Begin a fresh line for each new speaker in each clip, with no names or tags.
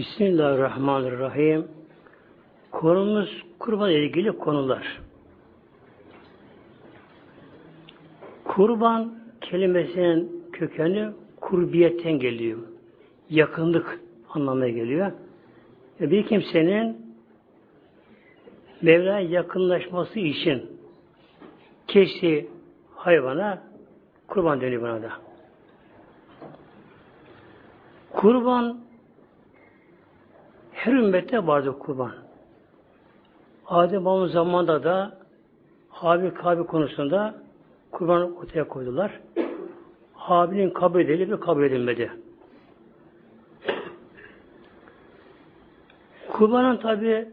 Bismillahirrahmanirrahim. Konumuz kurban ilgili konular. Kurban kelimesinin kökeni kurbiyetten geliyor. Yakınlık anlamına geliyor. E bir kimsenin Mevla'ya yakınlaşması için kesti hayvana kurban deniyor buna da. Kurban her ümmette vardı kurban. Adem Baba'nın zamanında da Habil Kabil konusunda kurban ortaya koydular. Habil'in kabul edildi ve kabul edilmedi. Kurbanın tabi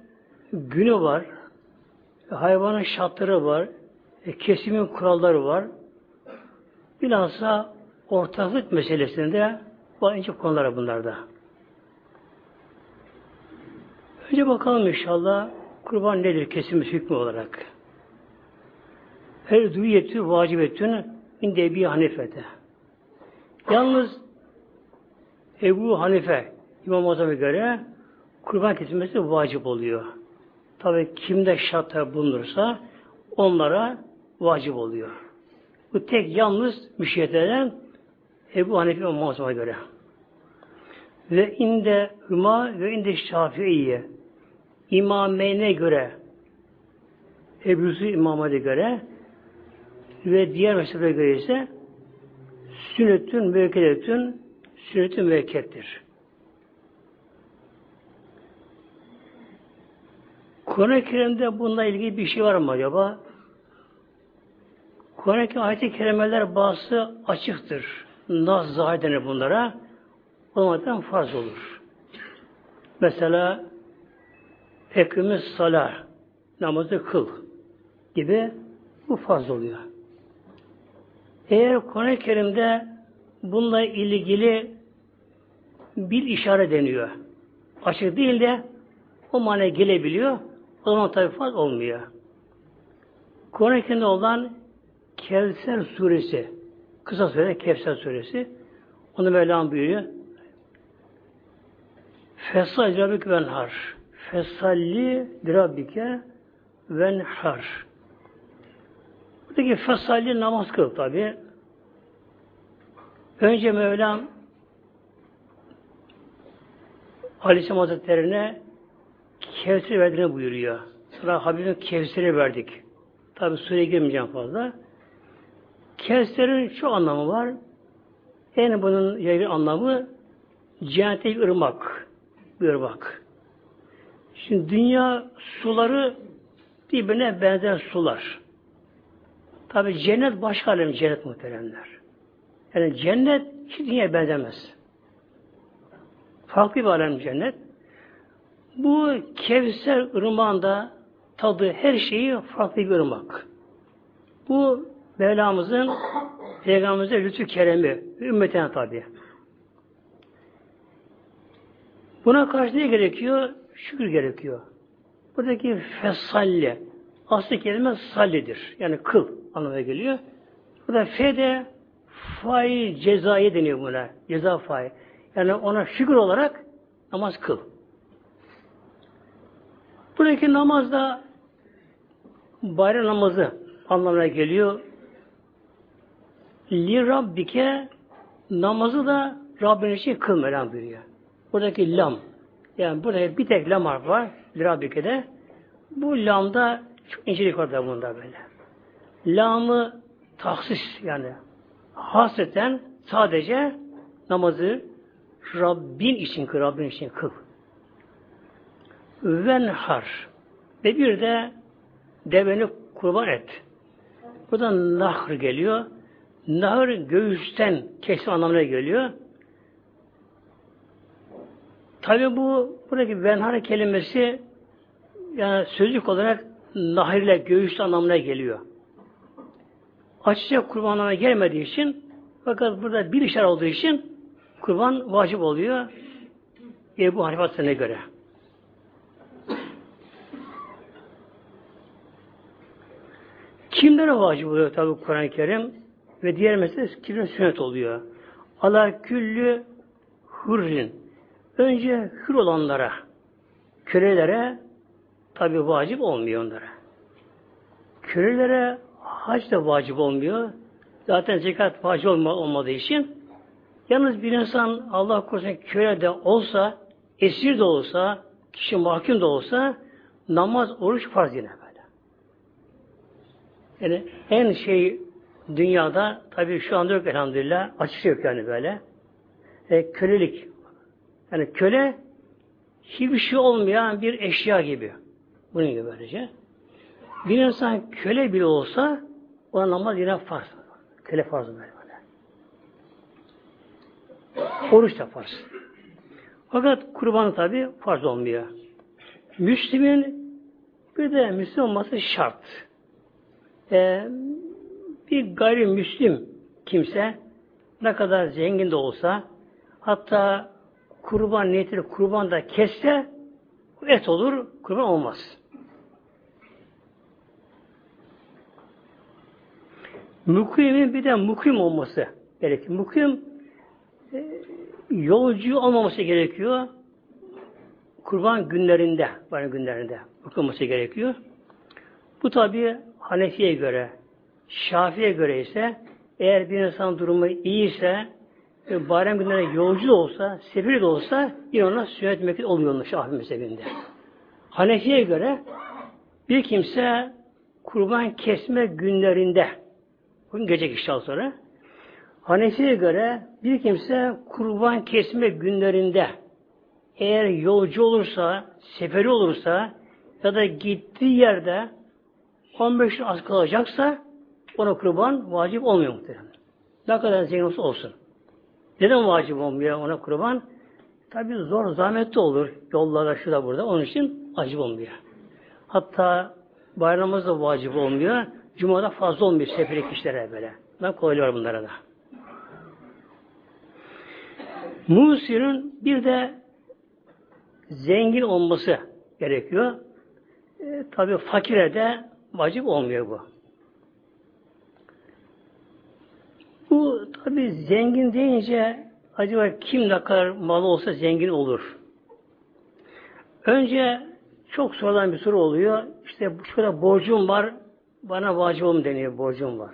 günü var, hayvanın şartları var, e, kesimin kuralları var. Bilhassa ortaklık meselesinde ince konular bunlarda. Önce bakalım inşallah kurban nedir kesim hükmü olarak. Her duiyetü vacibetün inde bir hanifete. Yalnız Ebu Hanife İmam Azam'a göre kurban kesilmesi vacip oluyor. Tabi kimde şartlar bulunursa onlara vacip oluyor. Bu tek yalnız müşehit eden Ebu Hanife İmam Azam'a göre. Ve inde hüma ve inde şafiiye imameyne göre Ebu'su imama göre ve diğer mezheplere göre ise sünnetün müekkedetün sünnetün müekkettir. Kur'an-ı Kerim'de bununla ilgili bir şey var mı acaba? Kur'an-ı Kerim ayet-i kerimeler bazısı açıktır. Naz zahir denir bunlara. Olmadan farz olur. Mesela ekimiz salah namazı kıl gibi bu farz oluyor. Eğer Kur'an-ı Kerim'de bununla ilgili bir işaret deniyor. Açık değil de o manaya gelebiliyor. O zaman tabi farz olmuyor. Kur'an-ı Kerim'de olan Kevser suresi kısa sürede Kevser suresi onu Mevlam buyuruyor. Fesal Rabbik venhar. Fesalli Rabbike venhar. Buradaki fesalli namaz kıl tabi. Önce Mevlam Aleyhisselam Hazretleri'ne Kevser verdiğini buyuruyor. Sonra Habib'in Kevser'i verdik. Tabi sureye girmeyeceğim fazla. Kevser'in şu anlamı var. En bunun yeri anlamı cennete ırmak. Bir ırmak. Şimdi dünya suları birbirine benzer sular. Tabi cennet başka alem cennet muhteremler. Yani cennet hiç dünyaya benzemez. Farklı bir alem cennet. Bu Kevser ırmağında tadı her şeyi farklı bir ırmak. Bu Mevlamızın Peygamberimize lütfü keremi, ümmetine tabi. Buna karşı ne gerekiyor? Şükür gerekiyor. Buradaki fesalle, aslı kelime sallidir. Yani kıl anlamına geliyor. Burada fe de fai cezayı deniyor buna. Ceza fai. Yani ona şükür olarak namaz kıl. Buradaki namaz da bayram namazı anlamına geliyor. Li Rabbike namazı da Rabbin için kıl Mevlam buyuruyor. Buradaki lam yani burada bir tek lam harf var Li Rabbike'de. Bu lamda çok incelik var da bunda böyle. Lamı tahsis yani hasreten sadece namazı Rabbin için kıl, Rabbin için kıl. Venhar ve bir de deveni kurban et. Buradan nahr geliyor. Nahr göğüsten kesim anlamına geliyor. Tabi bu buradaki venhar kelimesi yani sözlük olarak nahirle göğüs anlamına geliyor. Açıkça kurban anlamına gelmediği için fakat burada bir işaret olduğu için kurban vacip oluyor. Ebu Hanife göre. Kimlere vacip oluyor tabi Kur'an-ı Kerim? Ve diğer mesele kimlere sünnet oluyor. Ala küllü hurrin önce hür olanlara, kölelere tabi vacip olmuyor onlara. Kölelere hac da vacip olmuyor. Zaten zekat vacip olmadığı için yalnız bir insan Allah korusun köle de olsa, esir de olsa, kişi mahkum da olsa namaz, oruç farz yine böyle. Yani en şey dünyada tabi şu anda yok elhamdülillah açık yok yani böyle. E, kölelik. Yani köle hiçbir şey olmayan bir eşya gibi. Bunun gibi böylece. Bir insan köle bile olsa ona namaz yine farz. Köle farz böyle. Oruç da farz. Fakat kurban tabi farz olmuyor. Müslümin bir de Müslüman olması şart. Ee, bir gayrimüslim kimse ne kadar zengin de olsa hatta kurban niyetiyle kurban da kesse et olur, kurban olmaz. Mukimin bir de mukim olması gerekir. Mukim e, yolcu olmaması gerekiyor. Kurban günlerinde, kurban günlerinde okunması gerekiyor. Bu tabi Hanefi'ye göre, Şafi'ye göre ise eğer bir insan durumu iyiyse ve bayram günlerine yolcu da olsa, sefir de olsa yine ona sünnet oluyor onun Şafii mezhebinde. Hanefi'ye göre bir kimse kurban kesme günlerinde bugün gece işten sonra Hanefi'ye göre bir kimse kurban kesme günlerinde eğer yolcu olursa, seferi olursa ya da gittiği yerde 15 gün az kalacaksa ona kurban vacip olmuyor muhtemelen. Ne kadar zengin olsun. Neden vacip olmuyor ona kurban? Tabi zor, zahmetli olur. Yollarda, şurada, burada. Onun için vacip olmuyor. Hatta bayramımızda vacip olmuyor. Cuma'da fazla olmuyor seferi kişilere böyle. Ben koyuyorum bunlara da. Musir'in bir de zengin olması gerekiyor. E, Tabi fakire de vacip olmuyor bu. Bu tabi zengin deyince acaba kim ne kadar malı olsa zengin olur? Önce çok sorulan bir soru oluyor. İşte şurada borcum var, bana olun deniyor, borcum var.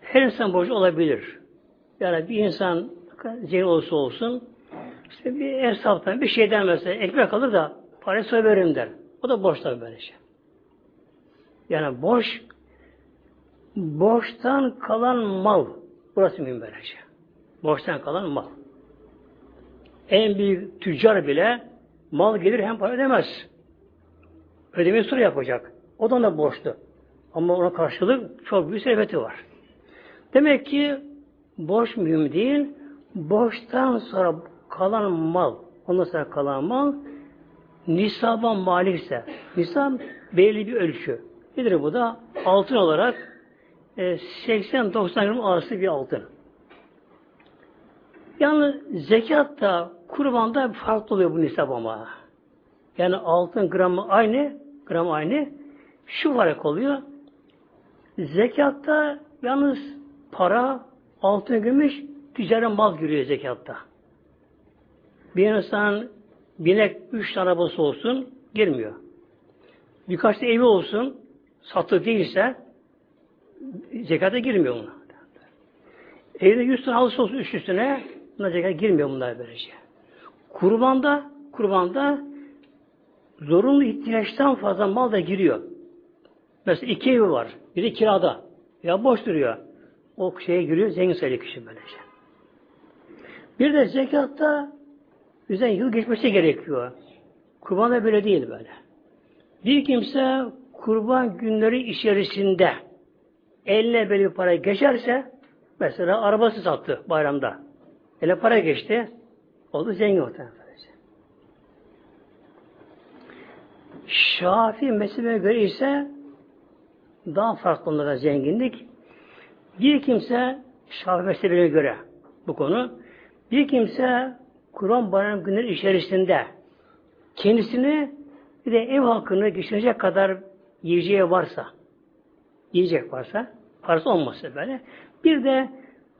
Her insan borcu olabilir. Yani bir insan zengin olursa olsun, işte bir esnaftan bir şeyden mesela ekmek alır da parası veririm der. O da borç tabi böyle şey. Yani borç borçtan kalan mal. Burası mühim böyle şey. Borçtan kalan mal. En büyük tüccar bile mal gelir hem para ödemez. Ödemeyi sonra yapacak. O da ona borçlu. Ama ona karşılık çok büyük serveti var. Demek ki borç mühim değil. Borçtan sonra kalan mal, ondan sonra kalan mal nisaba malikse, nisab belli bir ölçü. Nedir bu da? Altın olarak 80-90 gram arası bir altın. Yani zekatta, kurbanda farklı oluyor bu nisab ama. Yani altın gramı aynı, gram aynı. Şu fark oluyor. Zekatta yalnız para, altın, gümüş, ticari mal giriyor zekatta. Bir insan binek üç arabası olsun girmiyor. Birkaç da evi olsun satı değilse zekata girmiyor buna. Evde yüz tane halısı olsun üst üstüne buna zekat girmiyor bunlar böylece. Kurbanda kurbanda zorunlu ihtiyaçtan fazla mal da giriyor. Mesela iki evi var. Biri kirada. Ya boş duruyor. O şeye giriyor. Zengin sayılır kişi böylece. Bir de zekatta Yüzden yıl geçmesi gerekiyor. Kurban da böyle değil böyle. Bir kimse kurban günleri içerisinde eline böyle bir para geçerse mesela arabası sattı bayramda. Eline para geçti. Oldu zengin ortaya. Şafi mezhebine göre ise daha farklı onlara zenginlik. Bir kimse Şafi mezhebine göre bu konu bir kimse Kurban bayram günleri içerisinde kendisini bir de ev halkını geçirecek kadar yiyeceği varsa yiyecek varsa parası olmasa böyle bir de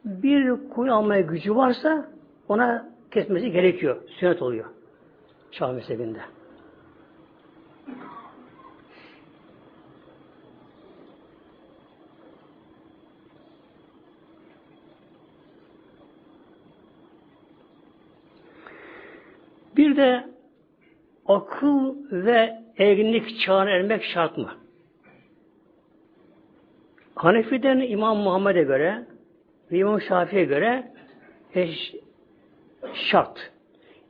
bir koyun almaya gücü varsa ona kesmesi gerekiyor. Sünnet oluyor. Şah mezhebinde. Bir de akıl ve erginlik çağına ermek şart mı? Hanefi'den İmam Muhammed'e göre ve İmam Şafii'ye göre eş, şart.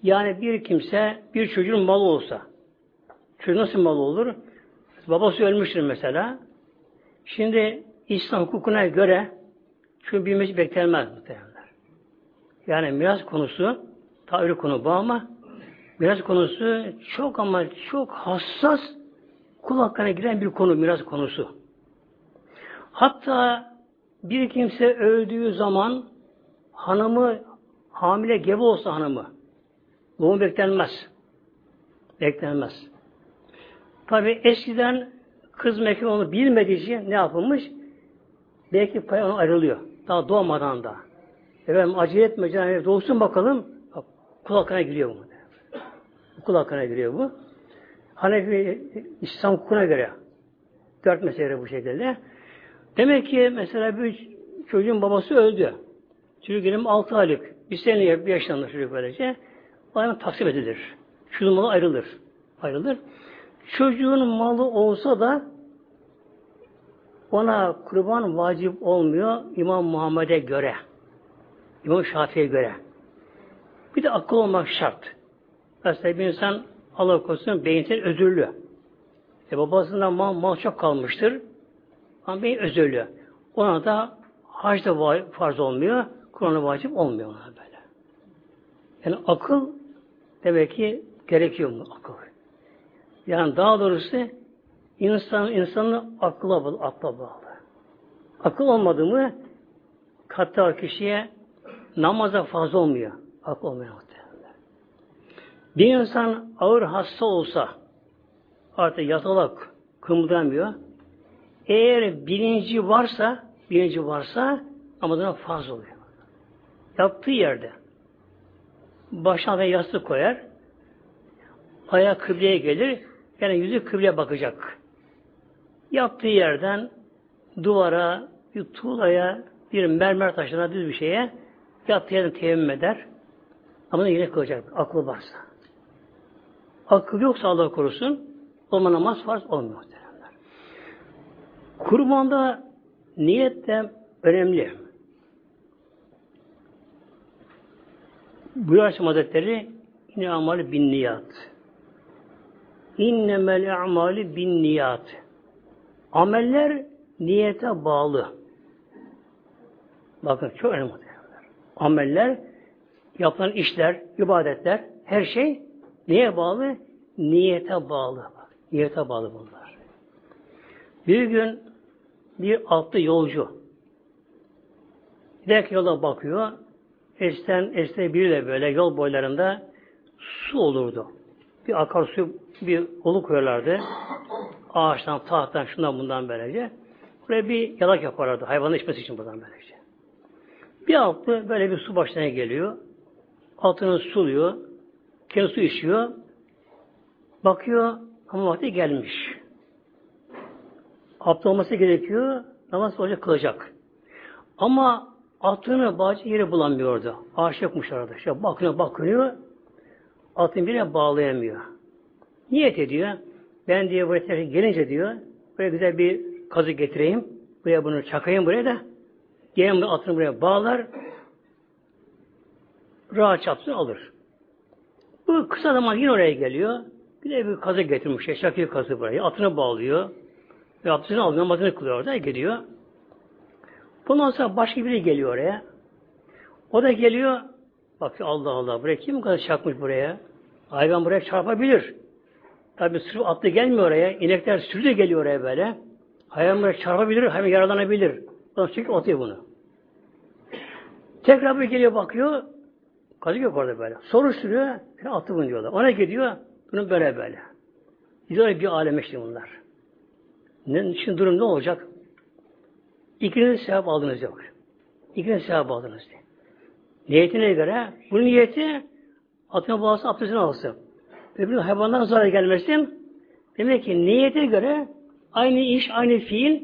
Yani bir kimse bir çocuğun malı olsa çocuk nasıl malı olur? Babası ölmüştür mesela. Şimdi İslam hukukuna göre çünkü bilmesi beklenmez muhtemelenler. Yani miras konusu ta konu bu ama miras konusu çok ama çok hassas kul hakkına giren bir konu miras konusu. Hatta bir kimse öldüğü zaman hanımı hamile gebe olsa hanımı doğum beklenmez. Beklenmez. Tabi eskiden kız mekan onu bilmediği için ne yapılmış? Belki pay ona ayrılıyor. Daha doğmadan da. Efendim acele etme canım doğsun bakalım. Bak, kulakına giriyor bu. Kulakına giriyor bu. Hanefi İslam hukukuna göre dört mesele bu şekilde. Demek ki mesela bir çocuğun babası öldü. Çocuk benim altı aylık. Bir sene bir yaşlandı çocuk böylece. Bana taksim edilir. Çocuğun malı ayrılır. Ayrılır. Çocuğun malı olsa da ona kurban vacip olmuyor İmam Muhammed'e göre. İmam Şafii'ye göre. Bir de akıl olmak şart. Mesela bir insan Allah korusun beyinsel özürlü. E babasından mal, mal çok kalmıştır. Ama beyin özürlü. Ona da hac da farz olmuyor. Kur'an'a vacip olmuyor ona böyle. Yani akıl demek ki gerekiyor mu akıl? Yani daha doğrusu insan insanın akla bağlı, akla bağlı. Akıl olmadı mı katta kişiye namaza fazla olmuyor. Akıl olmuyor. Bir insan ağır hasta olsa artık yatalak kımıldamıyor. Eğer bilinci varsa bilinci varsa namazına farz oluyor. Yattığı yerde başına ve yastık koyar ayağı kıbleye gelir yani yüzü kıbleye bakacak. Yaptığı yerden duvara, bir tuğlaya, bir mermer taşına düz bir şeye yattığı yerden teyemmüm eder. Ama yine kılacak. Aklı varsa. Akıl yoksa Allah korusun o namaz farz olmuyor. Kurbanda niyet de önemli. Bu Aleyhisselam Hazretleri yine amali bin niyat. İnnemel amali bin niyat. Ameller niyete bağlı. Bakın çok önemli. Ameller, yapılan işler, ibadetler, her şey neye bağlı? Niyete bağlı. Niyete bağlı bunlar. Bir gün bir atlı yolcu giderken yola bakıyor. Esten este bir de böyle yol boylarında su olurdu. Bir akarsu bir oluk koyarlardı. Ağaçtan, tahttan, şundan bundan böylece. Buraya bir yalak yaparlardı. Hayvanın içmesi için buradan böylece. Bir altı böyle bir su başına geliyor. Altını suluyor. Kendi su içiyor. Bakıyor ama vakti gelmiş. Abdest olması gerekiyor. Namaz olacak kılacak. Ama atını bağcı yeri bulamıyordu. Ağaç yokmuş orada. İşte bakıyor bakıyor. Atını birine bağlayamıyor. Niyet ediyor. Ben diye buraya gelince diyor. Buraya güzel bir kazı getireyim. Buraya bunu çakayım buraya da. Gelin atını buraya bağlar. Rahat çapsın alır. Bu kısa zaman yine oraya geliyor. Bir de bir kazı getirmiş. Şakir kazı buraya. Atını bağlıyor. Ve abdestini alıyor. Namazını kılıyor orada. Gidiyor. Bundan sonra başka biri geliyor oraya. O da geliyor. Bak Allah Allah. Buraya kim kadar çakmış buraya? Hayvan buraya çarpabilir. Tabi sırf atlı gelmiyor oraya. İnekler sürü de geliyor oraya böyle. Hayvan buraya çarpabilir. Hayvan yaralanabilir. Ondan çünkü atıyor bunu. Tekrar bir geliyor bakıyor. Kazı yok orada böyle. Soruşturuyor. Atı bunu diyorlar. Ona gidiyor. Bunun böyle böyle. Gidiyorlar bir aleme işte bunlar. Ne, şimdi durum ne olacak? İkiniz sevap aldınız yok. İkiniz sevap aldınız diye. Niyetine göre bu niyeti Atına boğazı abdestini alsın. Öbürü hayvanlara zarar gelmesin. Demek ki niyete göre aynı iş, aynı fiil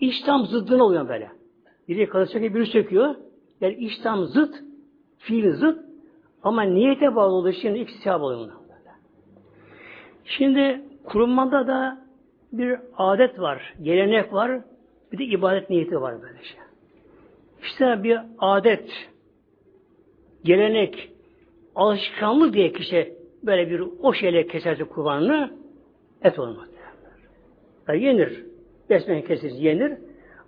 iş tam zıddına oluyor böyle. Biri kadın söküyor, biri söküyor. Yani iş tam zıt, fiil zıt ama niyete bağlı olduğu için ikisi sevap oluyor. Şimdi kurulmada da bir adet var, gelenek var, bir de ibadet niyeti var böyle şey. İşte bir adet, gelenek, alışkanlık diye kişi böyle bir o şeyle keserse kurbanını et olmaz. Yani yenir. Besmele kesilir, yenir.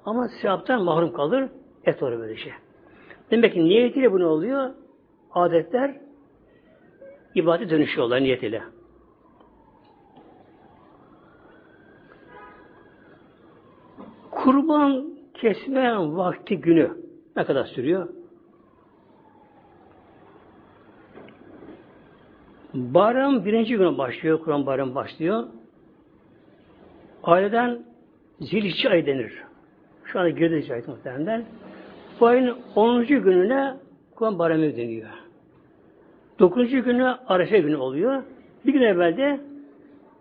Ama sevaptan mahrum kalır. Et olur böyle şey. Demek ki niyetiyle bu ne oluyor? Adetler ibadete dönüşüyorlar niyetiyle. Kurban kesme vakti günü ne kadar sürüyor? Bayram birinci günü başlıyor, Kur'an bayramı başlıyor. Aileden zilhicce ayı denir. Şu anda girdi zilhicce ayı muhtemelen. Bu ayın 10. gününe Kur'an bayramı deniyor. 9. günü Arefe günü oluyor. Bir gün evvel de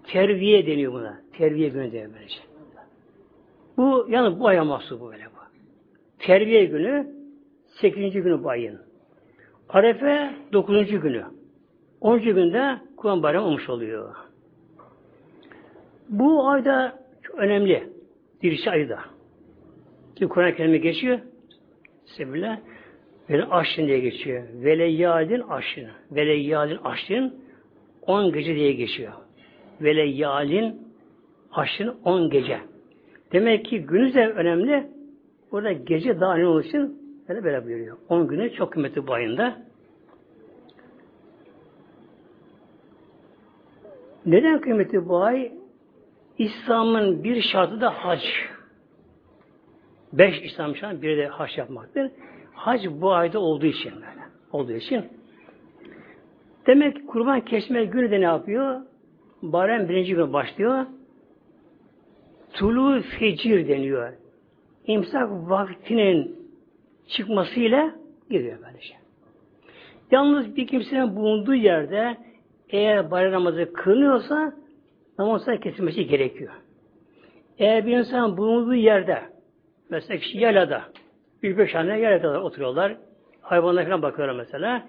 terviye deniyor buna. Terviye günü deniyor böylece. Bu yani bu aya mahsus bu böyle bu. Terviye günü 8. günü bu ayın. Arefe 9. günü. 10. günde Kur'an bayramı olmuş oluyor. Bu ayda çok önemli. Dirişi ayda. Ki Kur'an-ı Kerim'e geçiyor. Sebeple Vele aşın diye geçiyor. Vele yalin aşın. Vele yalin aşın 10 gece diye geçiyor. Vele yalin aşın 10 gece. Demek ki günü de önemli. Burada gece daha önemli olduğu için böyle böyle buyuruyor. 10 günü çok kıymetli bu ayında. Neden kıymetli bu ay? İslam'ın bir şartı da hac. Beş İslam şartı biri de hac yapmaktır. Hac bu ayda olduğu için böyle. Olduğu için. Demek ki kurban kesme günü de ne yapıyor? Barem birinci gün başlıyor. Tulu fecir deniyor. İmsak vaktinin çıkmasıyla giriyor böylece. Yalnız bir kimsenin bulunduğu yerde eğer bayram namazı kılınıyorsa namazın kesilmesi gerekiyor. Eğer bir insan bulunduğu yerde mesela kişi yalada bir beş tane yalada oturuyorlar hayvanlara falan bakıyorlar mesela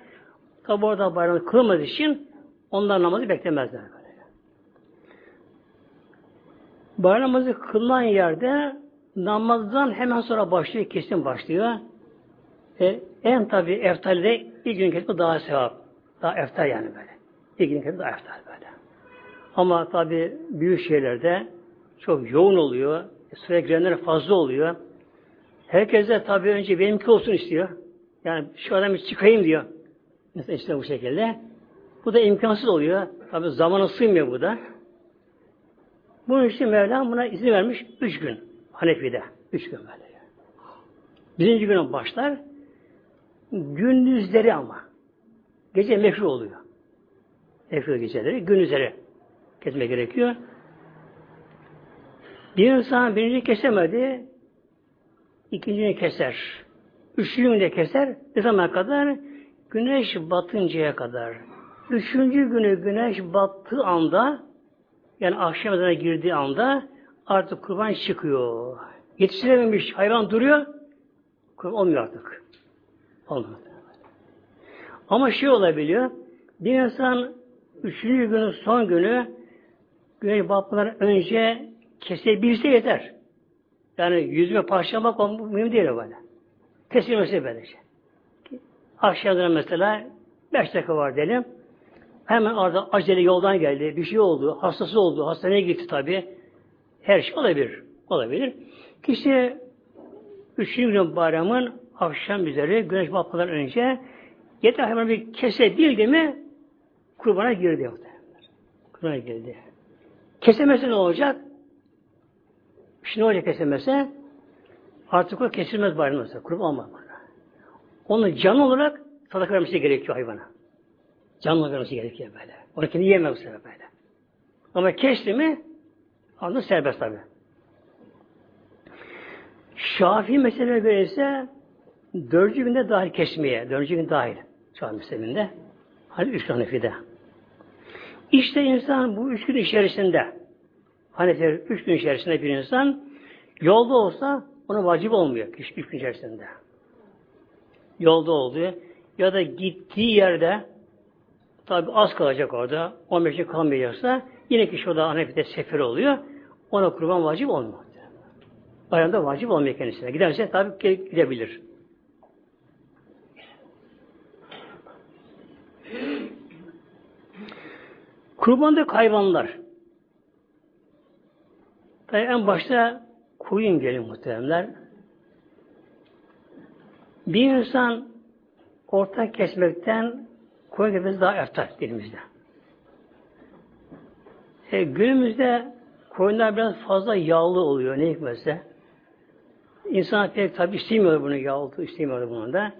tabi orada bayram kılmadığı için onlar namazı beklemezler. Böyle. Bayram namazı kılınan yerde namazdan hemen sonra başlıyor, kesin başlıyor. E, en tabi eftalde ilk gün kesme daha sevap. Daha eftal yani böyle. İlk gün kesme daha eftal böyle. Ama tabi büyük şeylerde çok yoğun oluyor. Sıraya girenler fazla oluyor. Herkes de tabi önce benimki olsun istiyor. Yani şu adam çıkayım diyor. Mesela işte bu şekilde. Bu da imkansız oluyor. Tabi zamana sığmıyor bu da. Bunun için Mevlam buna izin vermiş üç gün. Hanefi'de. Üç gün böyle. Birinci güne başlar. Gündüzleri ama. Gece mekruh oluyor. Mekruh geceleri. Gündüzleri kesme gerekiyor. Bir insan birinci kesemedi. ikincini keser. Üçüncü günde keser. Ne zaman kadar? Güneş batıncaya kadar. Üçüncü günü güneş battığı anda yani akşam ezanına girdiği anda artık kurban çıkıyor. Yetiştirememiş hayvan duruyor. Kurban olmuyor artık. Olmuyor. Ama şey olabiliyor. Bir insan üçüncü günün son günü güneş batmadan önce kesebilse yeter. Yani yüzüme parçalamak mühim değil böyle. Kesilmesi böylece. Akşamdan mesela beş dakika var diyelim. Hemen orada acele yoldan geldi, bir şey oldu, hastası oldu, hastaneye gitti tabi. Her şey olabilir. Olabilir. Kişi üçüncü gün bayramın akşam üzeri güneş batmadan önce yeter hemen bir kese bildi mi kurbana girdi. Kurbana girdi. Kesemese ne olacak? Şimdi öyle kesemese artık o kesilmez bayram olsa. Kurban olmaz. Onu can olarak sadaka vermesi gerekiyor hayvana. Canlı vermesi gerekiyor böyle. Onu kendi yiyemez bu sefer böyle. Ama kesti mi anda serbest tabi. Şafii meseleye göre ise dördüncü günde dahil kesmeye. Dördüncü gün dahil. Şafii meselinde. Hani üç Hanefi'de. İşte insan bu üç gün içerisinde Hanefi üç gün içerisinde bir insan yolda olsa ona vacip olmuyor üç gün içerisinde. Yolda oldu ya da gittiği yerde tabi az kalacak orada 15 gün kalmayacaksa yine kişi o da Hanefi'de sefer oluyor. Ona kurban vacip olmuyor. Bayramda vacip olmuyor kendisine. Giderse tabi gidebilir. Kurbanda hayvanlar. Tabi en başta koyun gelin muhteremler. Bir insan ortak kesmekten koyun kesmesi daha eftal dilimizde. E, günümüzde koyunlar biraz fazla yağlı oluyor ne hikmetse. İnsan pek tabi istemiyor bunu yağlı istemiyor bunu da.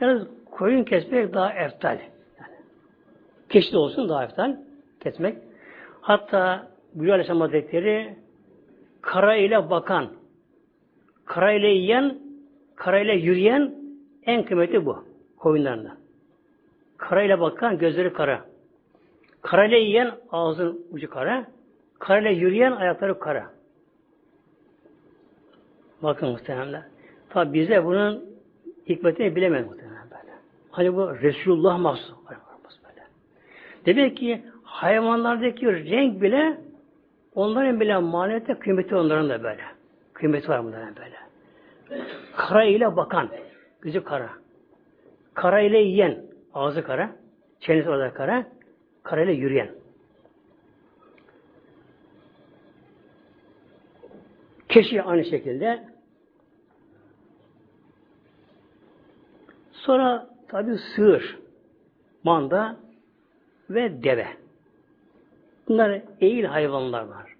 Yalnız koyun kesmek daha eftal. Yani, keşli olsun daha eftal kesmek. Hatta Gülü Aleyhisselam Hazretleri kara ile bakan, kara ile yiyen, kara ile yürüyen en kıymeti bu koyunlarında. Kara ile bakan gözleri kara. Kara ile yiyen ağzın ucu kara. Kara ile yürüyen ayakları kara. Bakın muhtemelen. Tabi bize bunun hikmetini bilemeyiz muhtemelen böyle. Hani bu Resulullah mahsus. Demek ki hayvanlardaki renk bile onların bile maneviyete kıymeti onların da böyle. Kıymeti var bunların böyle. Kara ile bakan, gözü kara. Kara ile yiyen, ağzı kara. Çenesi orada kara. Kara ile yürüyen. Keşi aynı şekilde. Sonra tabi sığır, manda ve deve. Bunlar eğil hayvanlar var.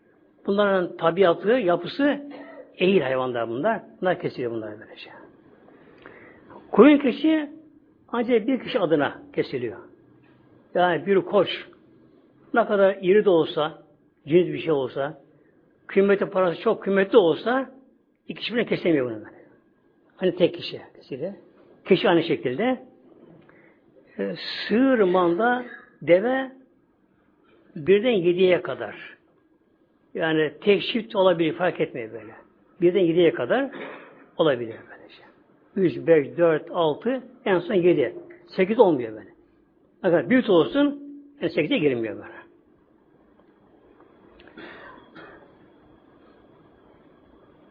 Bunların tabiatı, yapısı eğil hayvanlar bunlar. Bunlar kesiliyor bunlar böylece. Koyun kişi ancak bir kişi adına kesiliyor. Yani bir koç ne kadar iri de olsa, cins bir şey olsa, kıymeti parası çok kıymetli olsa iki kişi bile kesemiyor bunu. Böyle. Hani tek kişi kesiliyor. Kişi aynı şekilde e, sığır, manda, deve birden yediye kadar. Yani tek çift olabilir, fark etmiyor böyle. Birden yediye kadar olabilir böylece. Üç, beş, dört, altı, en son yedi. Sekiz olmuyor böyle. Ne kadar büyük olsun, en sekize girilmiyor böyle.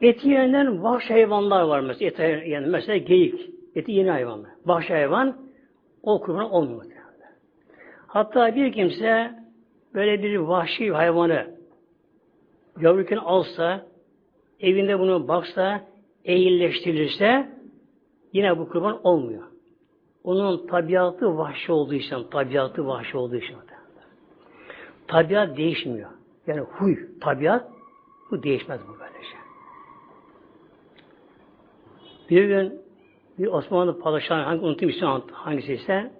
Eti yenen vahşi hayvanlar var mesela. Eti yenen mesela geyik. Eti yeni hayvanlar. Vahşi hayvan o kurban olmuyor. Hatta bir kimse böyle bir vahşi hayvanı yavruyken alsa, evinde bunu baksa, eğilleştirirse yine bu kurban olmuyor. Onun tabiatı vahşi olduğu için, tabiatı vahşi olduğu için. Tabiat değişmiyor. Yani huy, tabiat bu değişmez bu böylece. Şey. Bir gün bir Osmanlı padişahı, hangi unuttum ismi hangisi ise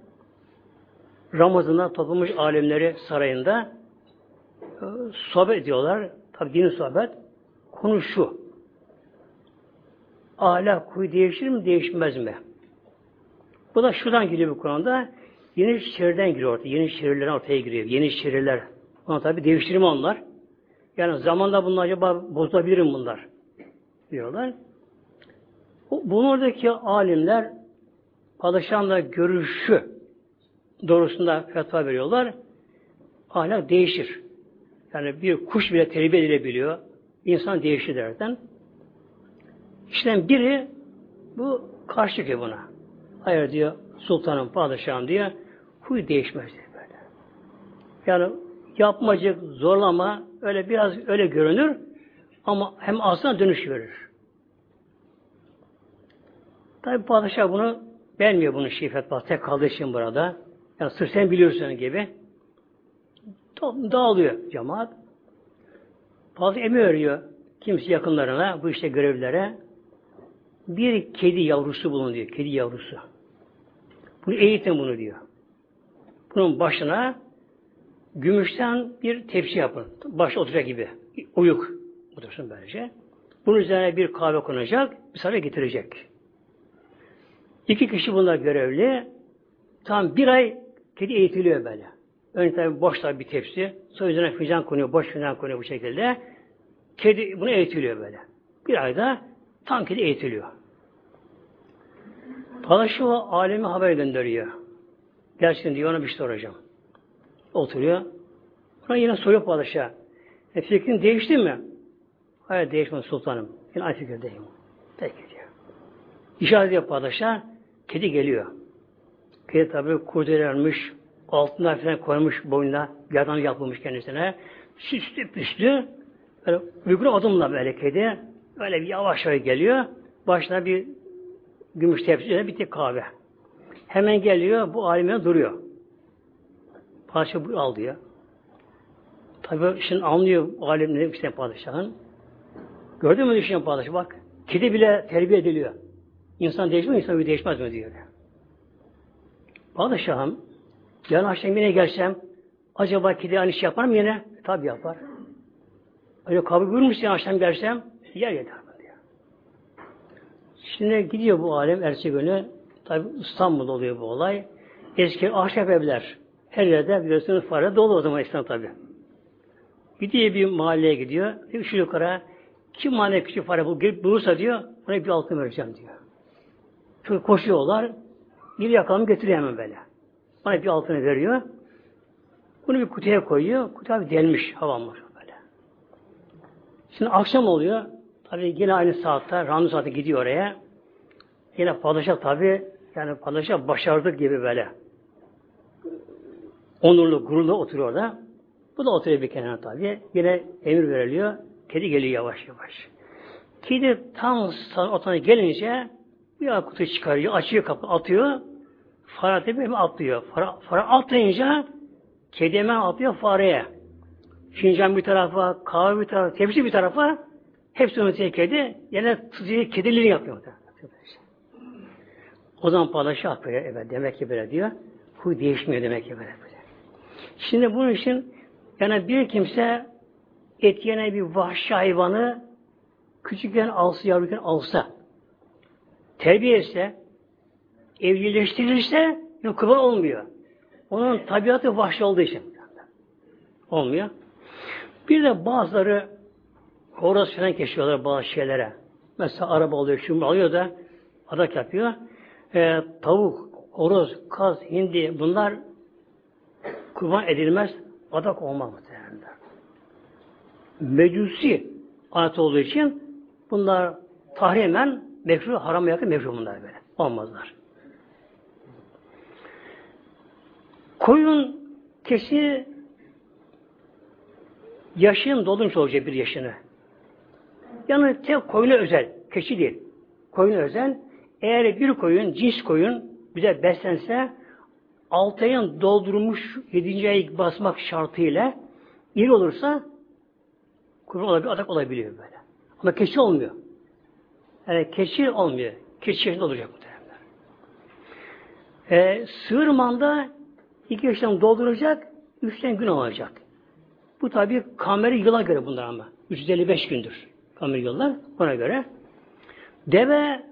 Ramazan'da toplamış alemleri sarayında e, sohbet ediyorlar. Tabi dini sohbet. Konu şu. Ahlak kuyu değişir mi, değişmez mi? Bu da şuradan geliyor bu konuda. Yeni şehirden giriyor ortaya. Yeni şehirler ortaya giriyor. Yeni şehirler. Ona tabi değiştirme onlar. Yani zamanda bunlar acaba bozulabilir mi bunlar? Diyorlar. Bunun oradaki alimler padişahın görüşü doğrusunda fetva veriyorlar. Ahlak değişir. Yani bir kuş bile terbiye edilebiliyor. İnsan değişir derden. İşte biri bu karşı çıkıyor buna. Hayır diyor sultanım, padişahım diyor. Huy değişmez diyor böyle. Yani yapmacık, zorlama öyle biraz öyle görünür ama hem aslında dönüş verir. Tabi padişah bunu beğenmiyor bunu şifet tek kaldığı için burada. Yani sırf sen biliyorsun gibi. Dağılıyor cemaat. Fazla emir veriyor kimse yakınlarına, bu işte görevlilere. Bir kedi yavrusu bulun diyor. Kedi yavrusu. Bunu eğitin bunu diyor. Bunun başına gümüşten bir tepsi yapın. Baş oturacak gibi. Uyuk. Otursun böylece. Bunun üzerine bir kahve konacak. Bir sana getirecek. İki kişi bunlar görevli. Tam bir ay kedi eğitiliyor böyle. Önce tabi boş bir tepsi. Sonra üzerine fincan konuyor, boş fincan konuyor bu şekilde. Kedi bunu eğitiliyor böyle. Bir ayda tam kedi eğitiliyor. Padişah o alemi haber gönderiyor. Gerçekten diyor ona bir şey soracağım. Oturuyor. Ona yine soruyor padişah. E, fikrin değişti mi? Hayır değişmedi sultanım. Yine aynı fikirdeyim. Peki diyor. İşaret ediyor padişah. Kedi geliyor. Kedi tabi kurdelenmiş, altından falan koymuş boynuna, yerden yapılmış kendisine. Süslü püslü, böyle uygun adımla böyle kedi, böyle bir yavaş yavaş geliyor. Başına bir gümüş tepsiyle bir tek kahve. Hemen geliyor, bu alimine duruyor. Padişah bu al diyor. Tabi şimdi anlıyor alim ne demek padişahın. Gördün mü düşünüyor padişah bak. Kedi bile terbiye ediliyor. İnsan değişmiyor, insan bir değişmez mi diyor. Padişahım, yarın akşam yine gelsem, acaba kedi aynı şey yapar mı yine? Tabi yapar. Öyle kabul buyurmuş ya akşam gelsem, yer yeter. Şimdi gidiyor bu alem ertesi günü, tabi İstanbul'da oluyor bu olay. Eski ahşap evler, her yerde biliyorsunuz fare dolu o zaman İslam tabi. Gidiyor bir mahalleye gidiyor, şu yukarı, kim mahalle küçük fare bulursa diyor, ona bir altın vereceğim diyor. Çünkü koşuyorlar, bir yakalım getiriyor hemen böyle. Bana bir altını veriyor. Bunu bir kutuya koyuyor. Kutu abi delmiş havam var böyle. Şimdi akşam oluyor. Tabi yine aynı saatte, randevu saati gidiyor oraya. Yine padişah tabi yani padişah başardık gibi böyle. Onurlu, gururlu oturuyor orada. Bu da oturuyor bir kenara tabi. Yine emir veriliyor. Kedi geliyor yavaş yavaş. Kedi tam otana gelince bir kutu çıkarıyor, açıyor kapı, atıyor. Fare tepe atlıyor. Fare, fare atlayınca kedi hemen atlıyor fareye. Fincan bir tarafa, kahve bir tarafa, tepsi bir tarafa hepsi unutuyor kedi. Yine tutuyor, kediliğini yapıyor. O zaman padişah böyle, evet demek ki böyle diyor. Huy değişmiyor demek ki böyle böyle. Şimdi bunun için yani bir kimse et yene bir vahşi hayvanı küçükken alsa, yavruyken alsa, terbiye etse, evcilleştirilirse yok kurban olmuyor. Onun tabiatı vahşi olduğu için. Olmuyor. Bir de bazıları horoz falan kesiyorlar bazı şeylere. Mesela araba alıyor, şunu alıyor da adak yapıyor. Ee, tavuk, horoz, kaz, hindi bunlar kurban edilmez, adak olmaz muhtemelen. Mecusi adet olduğu için bunlar tahrimen mekruh, harama yakın mekruh bunlar böyle. Olmazlar. Koyun kesi yaşın dolunç olacak bir yaşını. Yani tek koyuna özel, keçi değil. Koyuna özel. Eğer bir koyun, cins koyun bize beslense altı ayın doldurmuş yedinci ay basmak şartıyla iri olursa kurban olabilir, atak olabiliyor böyle. Ama keçi olmuyor. Yani keçi olmuyor. Keçi yaşında olacak bu ee, sığır manda iki yaştan dolduracak, üçten gün olacak. Bu tabi kameri yıla göre bunlar ama. 355 gündür kameri yıllar ona göre. Deve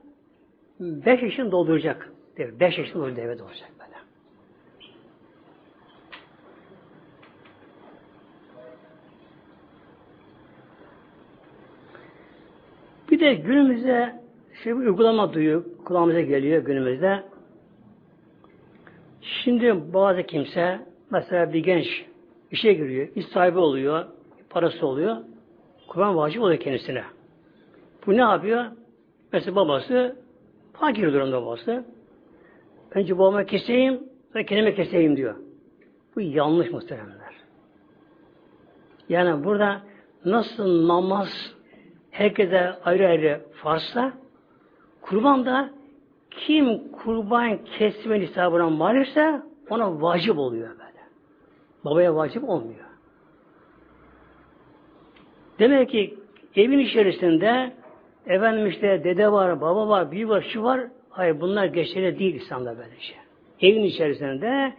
5 yaşını dolduracak. Deve, 5 yaşında dolduracak, deve doğacak böyle. Bir de günümüzde şey bir uygulama duyuyor, kulağımıza geliyor günümüzde. Şimdi bazı kimse mesela bir genç işe giriyor, iş sahibi oluyor, parası oluyor. Kurban vacip oluyor kendisine. Bu ne yapıyor? Mesela babası fakir durumda babası. Önce babama keseyim, sonra kendime keseyim diyor. Bu yanlış muhteremler. Yani burada nasıl namaz herkese ayrı ayrı farzsa kurban da kim kurban kesme nisabına malirse ona vacip oluyor böyle. Babaya vacip olmuyor. Demek ki evin içerisinde efendim işte dede var, baba var, büyü var, şu var. Hayır bunlar geçerli değil İslam'da böyle şey. Evin içerisinde